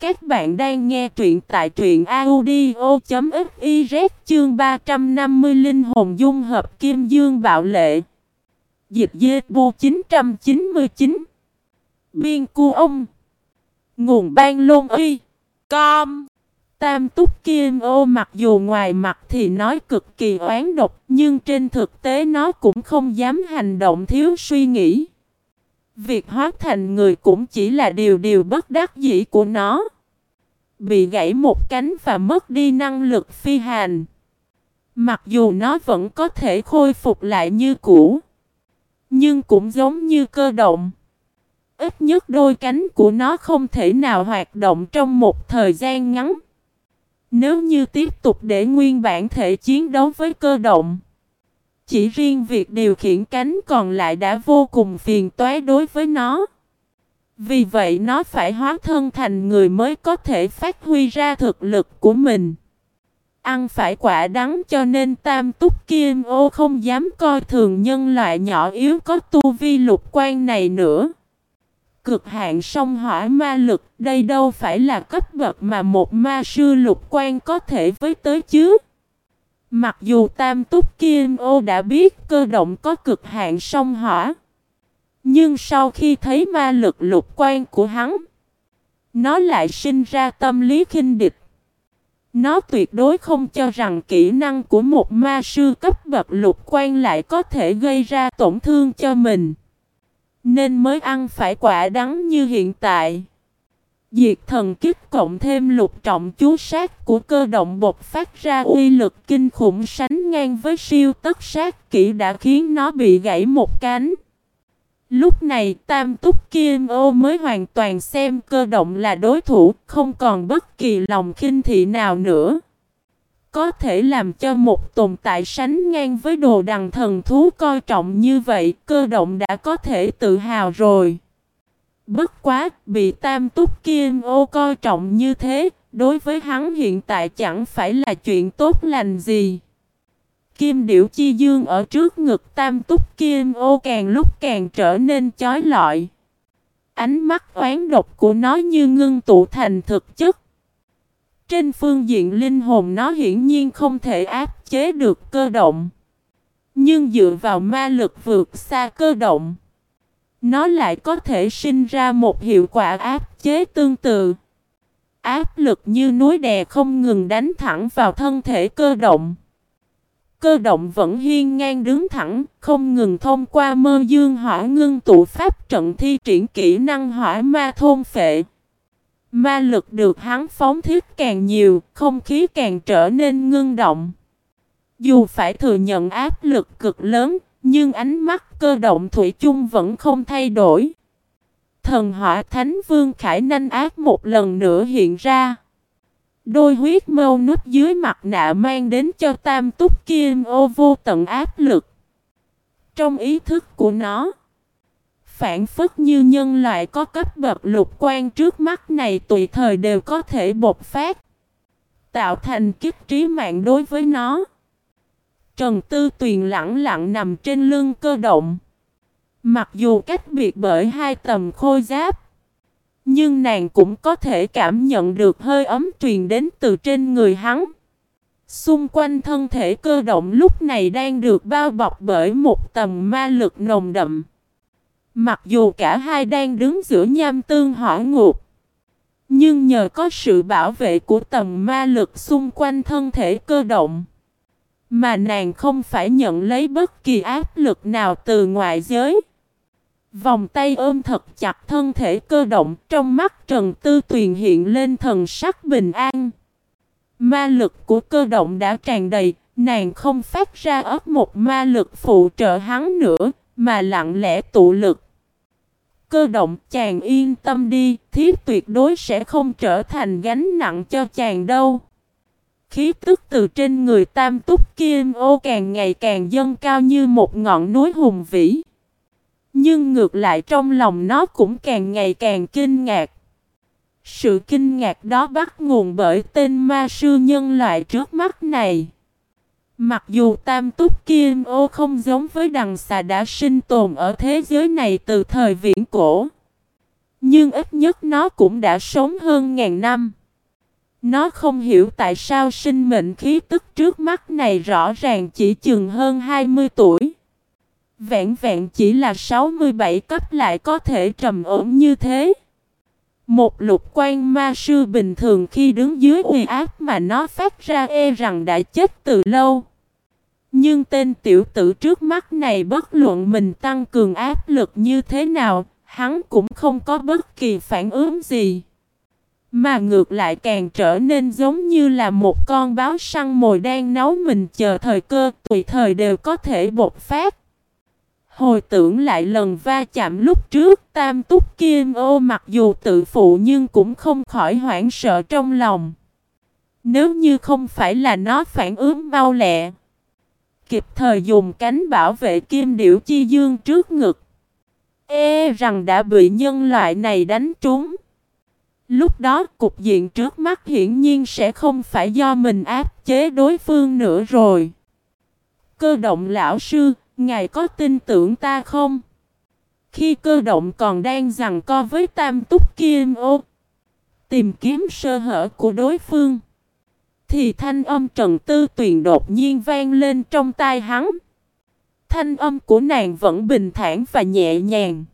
Các bạn đang nghe truyện tại truyện audio.fiz chương 350 Linh hồn dung hợp kim dương bạo lệ. Dịch dê bu 999 Biên cu ông. Nguồn ban lôn y. Com. Tam túc kim ô mặc dù ngoài mặt thì nói cực kỳ oán độc, nhưng trên thực tế nó cũng không dám hành động thiếu suy nghĩ. Việc hóa thành người cũng chỉ là điều điều bất đắc dĩ của nó. Bị gãy một cánh và mất đi năng lực phi hành. Mặc dù nó vẫn có thể khôi phục lại như cũ. Nhưng cũng giống như cơ động. Ít nhất đôi cánh của nó không thể nào hoạt động trong một thời gian ngắn. Nếu như tiếp tục để nguyên bản thể chiến đấu với cơ động. Chỉ riêng việc điều khiển cánh còn lại đã vô cùng phiền toái đối với nó. Vì vậy nó phải hóa thân thành người mới có thể phát huy ra thực lực của mình. Ăn phải quả đắng cho nên tam túc kim ô không dám coi thường nhân loại nhỏ yếu có tu vi lục quan này nữa. Cực hạn sông hỏa ma lực đây đâu phải là cấp bậc mà một ma sư lục quan có thể với tới chứ. Mặc dù tam túc kim ô đã biết cơ động có cực hạn sông hỏa. Nhưng sau khi thấy ma lực lục quan của hắn, nó lại sinh ra tâm lý khinh địch. Nó tuyệt đối không cho rằng kỹ năng của một ma sư cấp bậc lục quan lại có thể gây ra tổn thương cho mình. Nên mới ăn phải quả đắng như hiện tại. Diệt thần kích cộng thêm lục trọng chú sát của cơ động bột phát ra uy lực kinh khủng sánh ngang với siêu tất sát kỹ đã khiến nó bị gãy một cánh. Lúc này Tam Túc Kim Ô mới hoàn toàn xem cơ động là đối thủ, không còn bất kỳ lòng khinh thị nào nữa. Có thể làm cho một tồn tại sánh ngang với đồ đằng thần thú coi trọng như vậy, cơ động đã có thể tự hào rồi. Bất quá, bị Tam Túc Kim Ô coi trọng như thế, đối với hắn hiện tại chẳng phải là chuyện tốt lành gì. Kim điểu chi dương ở trước ngực tam túc kim ô càng lúc càng trở nên chói lọi. Ánh mắt oán độc của nó như ngưng tụ thành thực chất. Trên phương diện linh hồn nó hiển nhiên không thể áp chế được cơ động. Nhưng dựa vào ma lực vượt xa cơ động. Nó lại có thể sinh ra một hiệu quả áp chế tương tự. Áp lực như núi đè không ngừng đánh thẳng vào thân thể cơ động. Cơ động vẫn hiên ngang đứng thẳng, không ngừng thông qua mơ dương hỏa ngưng tụ pháp trận thi triển kỹ năng hỏa ma thôn phệ. Ma lực được hắn phóng thiết càng nhiều, không khí càng trở nên ngưng động. Dù phải thừa nhận áp lực cực lớn, nhưng ánh mắt cơ động thủy chung vẫn không thay đổi. Thần hỏa thánh vương khải nanh ác một lần nữa hiện ra. Đôi huyết mâu nút dưới mặt nạ mang đến cho tam túc kim ô vô tận áp lực. Trong ý thức của nó, phản phất như nhân loại có cấp bậc lục quan trước mắt này tùy thời đều có thể bộc phát. Tạo thành kiếp trí mạng đối với nó. Trần Tư Tuyền lặng lặng nằm trên lưng cơ động. Mặc dù cách biệt bởi hai tầm khôi giáp. Nhưng nàng cũng có thể cảm nhận được hơi ấm truyền đến từ trên người hắn. Xung quanh thân thể cơ động lúc này đang được bao bọc bởi một tầm ma lực nồng đậm. Mặc dù cả hai đang đứng giữa nham tương hỏa ngục. Nhưng nhờ có sự bảo vệ của tầm ma lực xung quanh thân thể cơ động. Mà nàng không phải nhận lấy bất kỳ áp lực nào từ ngoại giới. Vòng tay ôm thật chặt thân thể cơ động trong mắt Trần Tư Tuyền hiện lên thần sắc bình an. Ma lực của cơ động đã tràn đầy, nàng không phát ra ớt một ma lực phụ trợ hắn nữa, mà lặng lẽ tụ lực. Cơ động chàng yên tâm đi, thiếp tuyệt đối sẽ không trở thành gánh nặng cho chàng đâu. Khí tức từ trên người tam túc kim ô càng ngày càng dâng cao như một ngọn núi hùng vĩ. Nhưng ngược lại trong lòng nó cũng càng ngày càng kinh ngạc. Sự kinh ngạc đó bắt nguồn bởi tên ma sư nhân loại trước mắt này. Mặc dù tam túc kim ô không giống với đằng xà đã sinh tồn ở thế giới này từ thời viễn cổ. Nhưng ít nhất nó cũng đã sống hơn ngàn năm. Nó không hiểu tại sao sinh mệnh khí tức trước mắt này rõ ràng chỉ chừng hơn 20 tuổi. Vẹn vẹn chỉ là 67 cấp lại có thể trầm ổn như thế. Một lục quan ma sư bình thường khi đứng dưới uy áp mà nó phát ra e rằng đã chết từ lâu. Nhưng tên tiểu tử trước mắt này bất luận mình tăng cường áp lực như thế nào, hắn cũng không có bất kỳ phản ứng gì. Mà ngược lại càng trở nên giống như là một con báo săn mồi đang nấu mình chờ thời cơ, tùy thời đều có thể bột phát. Hồi tưởng lại lần va chạm lúc trước tam túc kim ô mặc dù tự phụ nhưng cũng không khỏi hoảng sợ trong lòng. Nếu như không phải là nó phản ứng mau lẹ. Kịp thời dùng cánh bảo vệ kim điểu chi dương trước ngực. E rằng đã bị nhân loại này đánh trúng. Lúc đó cục diện trước mắt hiển nhiên sẽ không phải do mình áp chế đối phương nữa rồi. Cơ động lão sư, ngài có tin tưởng ta không? Khi cơ động còn đang giằng co với tam túc kim ô, tìm kiếm sơ hở của đối phương, thì thanh âm Trần Tư Tuyền đột nhiên vang lên trong tai hắn. Thanh âm của nàng vẫn bình thản và nhẹ nhàng.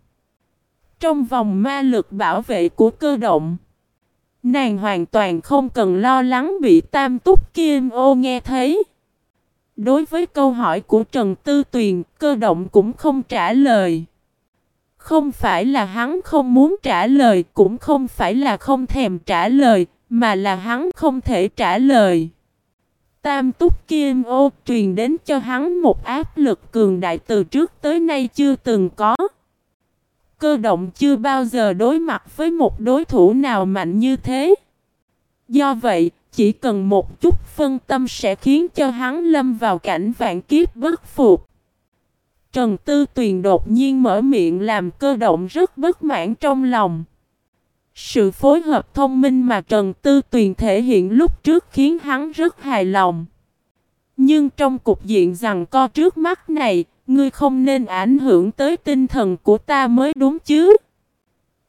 Trong vòng ma lực bảo vệ của cơ động, nàng hoàn toàn không cần lo lắng bị tam túc kim ô nghe thấy. Đối với câu hỏi của Trần Tư Tuyền, cơ động cũng không trả lời. Không phải là hắn không muốn trả lời, cũng không phải là không thèm trả lời, mà là hắn không thể trả lời. Tam túc kim ô truyền đến cho hắn một áp lực cường đại từ trước tới nay chưa từng có. Cơ động chưa bao giờ đối mặt với một đối thủ nào mạnh như thế. Do vậy, chỉ cần một chút phân tâm sẽ khiến cho hắn lâm vào cảnh vạn kiếp bất phục. Trần Tư Tuyền đột nhiên mở miệng làm cơ động rất bất mãn trong lòng. Sự phối hợp thông minh mà Trần Tư Tuyền thể hiện lúc trước khiến hắn rất hài lòng. Nhưng trong cục diện rằng co trước mắt này, ngươi không nên ảnh hưởng tới tinh thần của ta mới đúng chứ.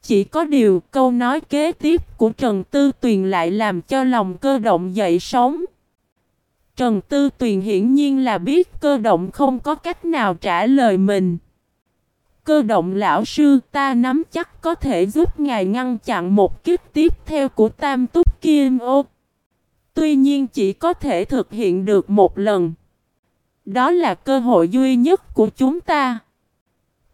Chỉ có điều câu nói kế tiếp của Trần Tư Tuyền lại làm cho lòng cơ động dậy sóng. Trần Tư Tuyền hiển nhiên là biết cơ động không có cách nào trả lời mình. Cơ động lão sư, ta nắm chắc có thể giúp ngài ngăn chặn một kiếp tiếp theo của Tam Túc Kim Ô. Tuy nhiên chỉ có thể thực hiện được một lần. Đó là cơ hội duy nhất của chúng ta.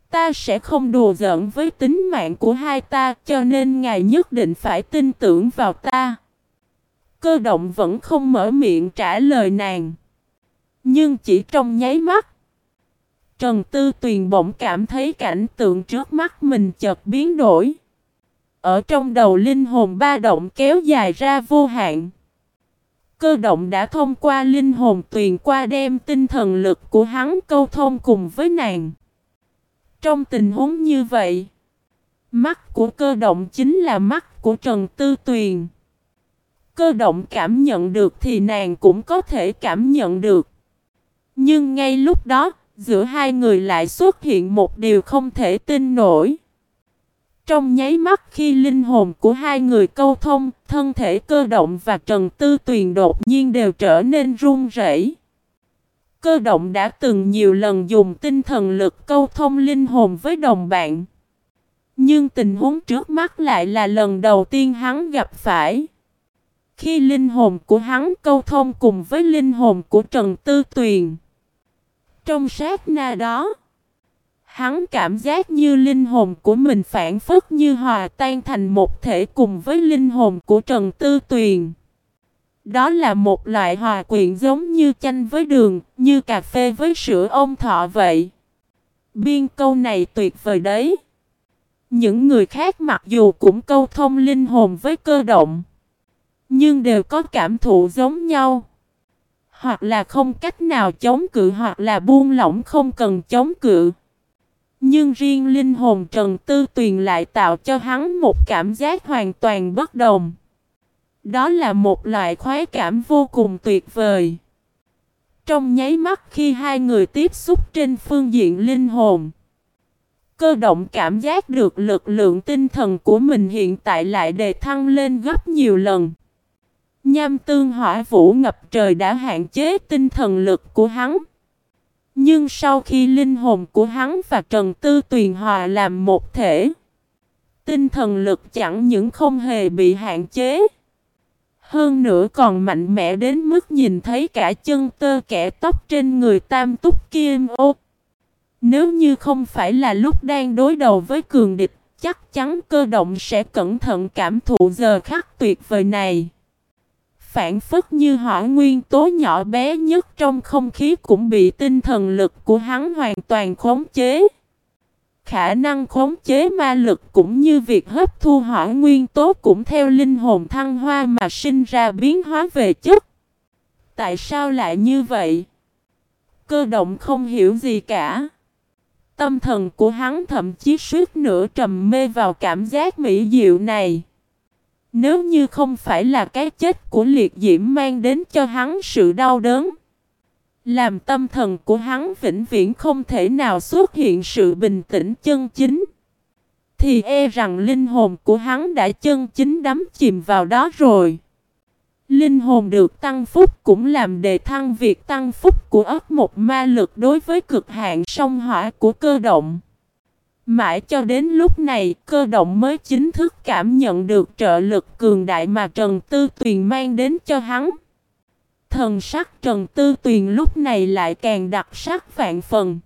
Ta sẽ không đùa giỡn với tính mạng của hai ta, cho nên ngài nhất định phải tin tưởng vào ta. Cơ động vẫn không mở miệng trả lời nàng. Nhưng chỉ trong nháy mắt. Trần Tư Tuyền bỗng cảm thấy cảnh tượng trước mắt mình chợt biến đổi. Ở trong đầu linh hồn ba động kéo dài ra vô hạn. Cơ động đã thông qua linh hồn tuyền qua đem tinh thần lực của hắn câu thông cùng với nàng. Trong tình huống như vậy, mắt của cơ động chính là mắt của Trần Tư Tuyền. Cơ động cảm nhận được thì nàng cũng có thể cảm nhận được. Nhưng ngay lúc đó, giữa hai người lại xuất hiện một điều không thể tin nổi. Trong nháy mắt khi linh hồn của hai người câu thông, thân thể cơ động và Trần Tư Tuyền đột nhiên đều trở nên run rẩy. Cơ động đã từng nhiều lần dùng tinh thần lực câu thông linh hồn với đồng bạn. Nhưng tình huống trước mắt lại là lần đầu tiên hắn gặp phải. Khi linh hồn của hắn câu thông cùng với linh hồn của Trần Tư Tuyền. Trong sát na đó, hắn cảm giác như linh hồn của mình phản phất như hòa tan thành một thể cùng với linh hồn của Trần Tư Tuyền. Đó là một loại hòa quyện giống như chanh với đường, như cà phê với sữa ông thọ vậy. Biên câu này tuyệt vời đấy. Những người khác mặc dù cũng câu thông linh hồn với cơ động, nhưng đều có cảm thụ giống nhau. Hoặc là không cách nào chống cự hoặc là buông lỏng không cần chống cự. Nhưng riêng linh hồn Trần Tư Tuyền lại tạo cho hắn một cảm giác hoàn toàn bất đồng. Đó là một loại khoái cảm vô cùng tuyệt vời. Trong nháy mắt khi hai người tiếp xúc trên phương diện linh hồn, cơ động cảm giác được lực lượng tinh thần của mình hiện tại lại đề thăng lên gấp nhiều lần. Nham tương hỏa vũ ngập trời đã hạn chế tinh thần lực của hắn. Nhưng sau khi linh hồn của hắn và Trần Tư Tuyền hòa làm một thể, tinh thần lực chẳng những không hề bị hạn chế, hơn nữa còn mạnh mẽ đến mức nhìn thấy cả chân tơ kẻ tóc trên người tam túc kim ô. Nếu như không phải là lúc đang đối đầu với cường địch, chắc chắn cơ động sẽ cẩn thận cảm thụ giờ khắc tuyệt vời này. Phản phất như hỏa nguyên tố nhỏ bé nhất trong không khí cũng bị tinh thần lực của hắn hoàn toàn khống chế. Khả năng khống chế ma lực cũng như việc hấp thu hỏa nguyên tố cũng theo linh hồn thăng hoa mà sinh ra biến hóa về chất. Tại sao lại như vậy? Cơ động không hiểu gì cả. Tâm thần của hắn thậm chí suýt nửa trầm mê vào cảm giác mỹ diệu này. Nếu như không phải là cái chết của liệt diễm mang đến cho hắn sự đau đớn. Làm tâm thần của hắn vĩnh viễn không thể nào xuất hiện sự bình tĩnh chân chính. Thì e rằng linh hồn của hắn đã chân chính đắm chìm vào đó rồi. Linh hồn được tăng phúc cũng làm đề thăng việc tăng phúc của ấp một ma lực đối với cực hạn sông hỏa của cơ động. Mãi cho đến lúc này, cơ động mới chính thức cảm nhận được trợ lực cường đại mà Trần Tư Tuyền mang đến cho hắn. Thần sắc Trần Tư Tuyền lúc này lại càng đặc sắc vạn phần.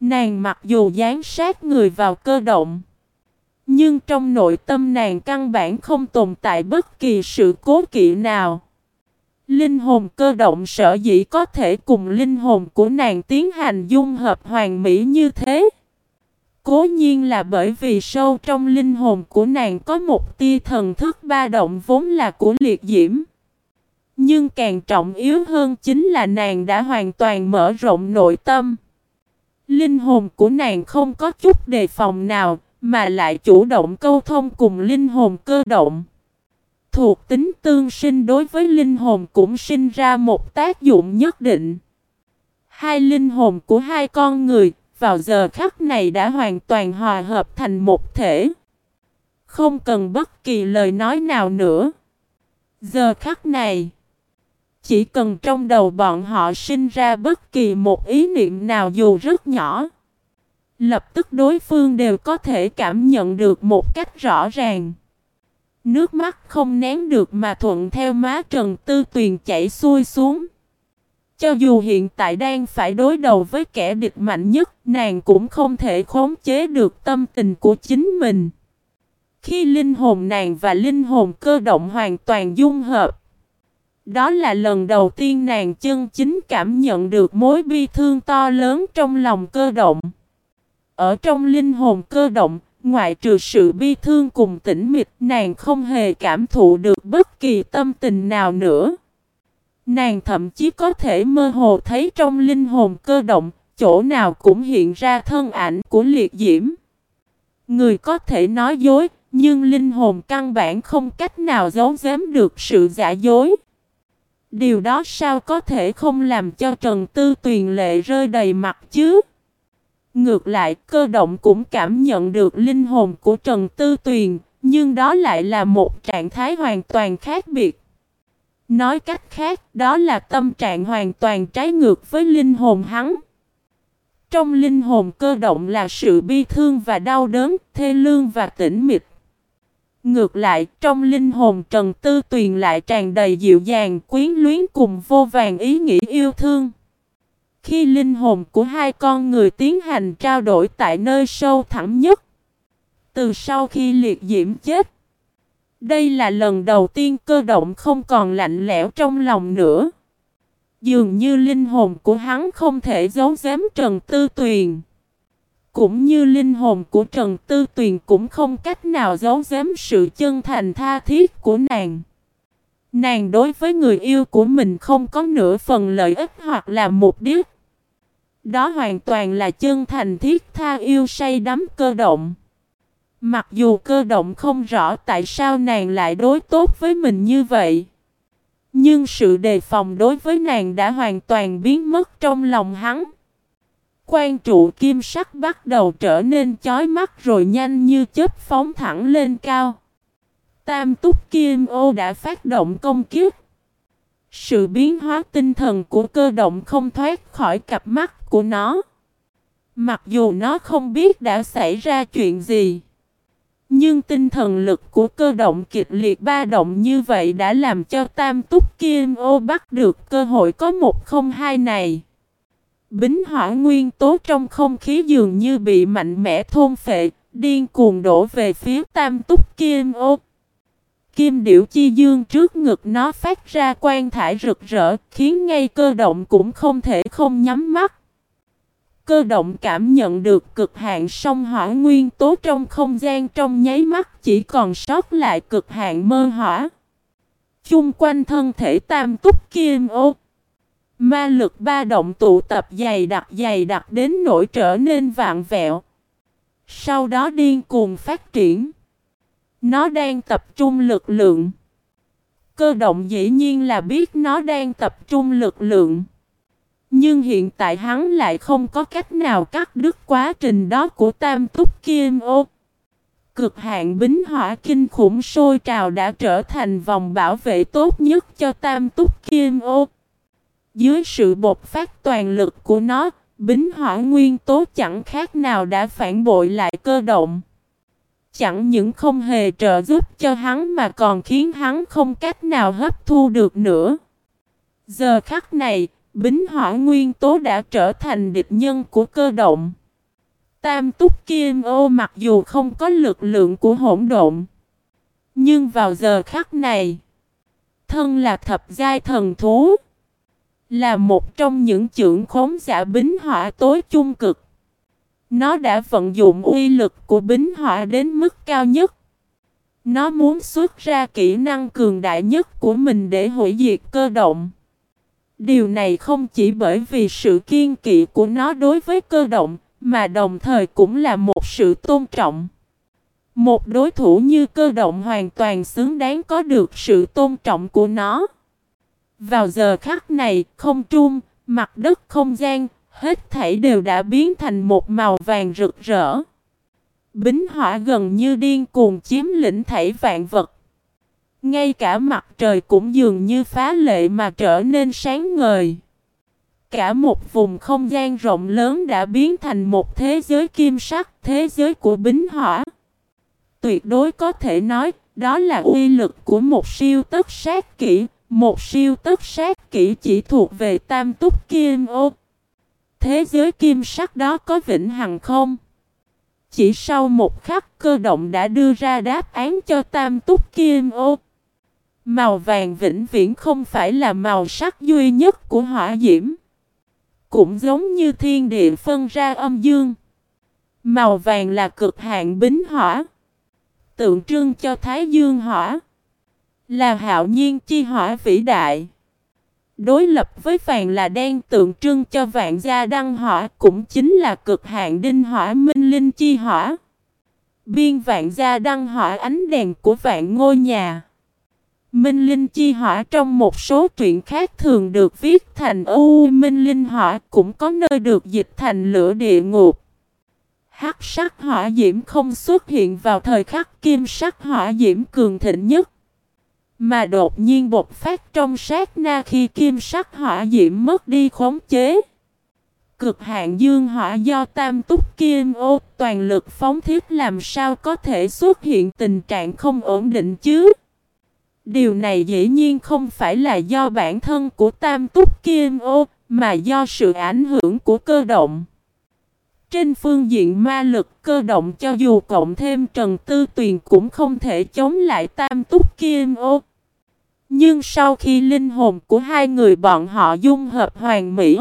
Nàng mặc dù dán sát người vào cơ động, nhưng trong nội tâm nàng căn bản không tồn tại bất kỳ sự cố kỵ nào. Linh hồn cơ động sở dĩ có thể cùng linh hồn của nàng tiến hành dung hợp hoàn mỹ như thế. Cố nhiên là bởi vì sâu trong linh hồn của nàng có một tia thần thức ba động vốn là của liệt diễm. Nhưng càng trọng yếu hơn chính là nàng đã hoàn toàn mở rộng nội tâm. Linh hồn của nàng không có chút đề phòng nào, mà lại chủ động câu thông cùng linh hồn cơ động. Thuộc tính tương sinh đối với linh hồn cũng sinh ra một tác dụng nhất định. Hai linh hồn của hai con người vào giờ khắc này đã hoàn toàn hòa hợp thành một thể. Không cần bất kỳ lời nói nào nữa. Giờ khắc này, chỉ cần trong đầu bọn họ sinh ra bất kỳ một ý niệm nào dù rất nhỏ, lập tức đối phương đều có thể cảm nhận được một cách rõ ràng. Nước mắt không nén được mà thuận theo má Trần Tư Tuyền chảy xuôi xuống. Cho dù hiện tại đang phải đối đầu với kẻ địch mạnh nhất, nàng cũng không thể khống chế được tâm tình của chính mình. Khi linh hồn nàng và linh hồn cơ động hoàn toàn dung hợp, đó là lần đầu tiên nàng chân chính cảm nhận được mối bi thương to lớn trong lòng cơ động. Ở trong linh hồn cơ động, ngoại trừ sự bi thương cùng tĩnh mịch, nàng không hề cảm thụ được bất kỳ tâm tình nào nữa. Nàng thậm chí có thể mơ hồ thấy trong linh hồn cơ động, chỗ nào cũng hiện ra thân ảnh của liệt diễm. Người có thể nói dối, nhưng linh hồn căn bản không cách nào giấu giếm được sự giả dối. Điều đó sao có thể không làm cho Trần Tư Tuyền lệ rơi đầy mặt chứ? Ngược lại, cơ động cũng cảm nhận được linh hồn của Trần Tư Tuyền, nhưng đó lại là một trạng thái hoàn toàn khác biệt. Nói cách khác, đó là tâm trạng hoàn toàn trái ngược với linh hồn hắn. Trong linh hồn cơ động là sự bi thương và đau đớn, thê lương và tĩnh mịch. Ngược lại, trong linh hồn Trần Tư Tuyền lại tràn đầy dịu dàng, quyến luyến cùng vô vàng ý nghĩ yêu thương. Khi linh hồn của hai con người tiến hành trao đổi tại nơi sâu thẳm nhất, từ sau khi liệt diễm chết, đây là lần đầu tiên cơ động không còn lạnh lẽo trong lòng nữa. Dường như linh hồn của hắn không thể giấu giếm Trần Tư Tuyền. Cũng như linh hồn của Trần Tư Tuyền cũng không cách nào giấu giếm sự chân thành tha thiết của nàng. Nàng đối với người yêu của mình không có nửa phần lợi ích hoặc là mục đích. Đó hoàn toàn là chân thành thiết tha yêu say đắm cơ động. Mặc dù cơ động không rõ tại sao nàng lại đối tốt với mình như vậy. Nhưng sự đề phòng đối với nàng đã hoàn toàn biến mất trong lòng hắn. Quan trụ kim sắc bắt đầu trở nên chói mắt rồi nhanh như chớp phóng thẳng lên cao. Tam túc kim ô đã phát động công kiếp. Sự biến hóa tinh thần của cơ động không thoát khỏi cặp mắt của nó. Mặc dù nó không biết đã xảy ra chuyện gì. Nhưng tinh thần lực của cơ động kịch liệt ba động như vậy đã làm cho tam túc kim ô bắt được cơ hội có một không hai này. Bính hỏa nguyên tố trong không khí dường như bị mạnh mẽ thôn phệ, điên cuồng đổ về phía tam túc kim ô. kim điểu chi dương trước ngực nó phát ra quan thải rực rỡ, khiến ngay cơ động cũng không thể không nhắm mắt. Cơ động cảm nhận được cực hạn sông hỏa nguyên tố trong không gian trong nháy mắt chỉ còn sót lại cực hạn mơ hỏa. Chung quanh thân thể tam túc kim ô. Ma lực ba động tụ tập dày đặc dày đặc đến nỗi trở nên vạn vẹo. Sau đó điên cuồng phát triển. Nó đang tập trung lực lượng. Cơ động dĩ nhiên là biết nó đang tập trung lực lượng. Nhưng hiện tại hắn lại không có cách nào cắt đứt quá trình đó của tam túc kim ô. Cực hạn bính hỏa kinh khủng sôi trào đã trở thành vòng bảo vệ tốt nhất cho tam túc kim ô. Dưới sự bộc phát toàn lực của nó, bính hỏa nguyên tố chẳng khác nào đã phản bội lại cơ động. Chẳng những không hề trợ giúp cho hắn mà còn khiến hắn không cách nào hấp thu được nữa. Giờ khắc này, bính hỏa nguyên tố đã trở thành địch nhân của cơ động. Tam túc kim ô mặc dù không có lực lượng của hỗn độn. Nhưng vào giờ khắc này, thân là thập giai thần thú. Là một trong những trưởng khống giả bính hỏa tối chung cực. Nó đã vận dụng uy lực của bính hỏa đến mức cao nhất. Nó muốn xuất ra kỹ năng cường đại nhất của mình để hủy diệt cơ động. Điều này không chỉ bởi vì sự kiên kỵ của nó đối với cơ động, mà đồng thời cũng là một sự tôn trọng. Một đối thủ như cơ động hoàn toàn xứng đáng có được sự tôn trọng của nó. Vào giờ khắc này, không trung, mặt đất không gian, hết thảy đều đã biến thành một màu vàng rực rỡ. Bính hỏa gần như điên cuồng chiếm lĩnh thảy vạn vật. Ngay cả mặt trời cũng dường như phá lệ mà trở nên sáng ngời. Cả một vùng không gian rộng lớn đã biến thành một thế giới kim sắc, thế giới của bính hỏa. Tuyệt đối có thể nói, đó là uy lực của một siêu tất sát kỹ, một siêu tất sát kỹ chỉ thuộc về tam túc kim ô. Thế giới kim sắc đó có vĩnh hằng không? Chỉ sau một khắc cơ động đã đưa ra đáp án cho tam túc kim ô. Màu vàng vĩnh viễn không phải là màu sắc duy nhất của hỏa diễm. Cũng giống như thiên địa phân ra âm dương. Màu vàng là cực hạn bính hỏa. Tượng trưng cho thái dương hỏa. Là hạo nhiên chi hỏa vĩ đại. Đối lập với vàng là đen tượng trưng cho vạn gia đăng hỏa, cũng chính là cực hạn đinh hỏa minh linh chi hỏa. Biên vạn gia đăng hỏa ánh đèn của vạn ngôi nhà. Minh linh chi hỏa trong một số truyện khác thường được viết thành u minh linh hỏa, cũng có nơi được dịch thành lửa địa ngục. Hắc sắc hỏa diễm không xuất hiện vào thời khắc kim sắc hỏa diễm cường thịnh nhất. Mà đột nhiên bộc phát trong sát na khi kim sắc hỏa diễm mất đi khống chế. Cực hạn dương hỏa do tam túc kim ô toàn lực phóng thiết làm sao có thể xuất hiện tình trạng không ổn định chứ? Điều này dĩ nhiên không phải là do bản thân của tam túc kim ô, mà do sự ảnh hưởng của cơ động. Trên phương diện ma lực cơ động cho dù cộng thêm Trần Tư Tuyền cũng không thể chống lại tam túc kim ô. Nhưng sau khi linh hồn của hai người bọn họ dung hợp hoàn mỹ,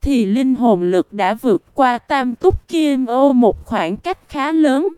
thì linh hồn lực đã vượt qua tam túc kim ô một khoảng cách khá lớn.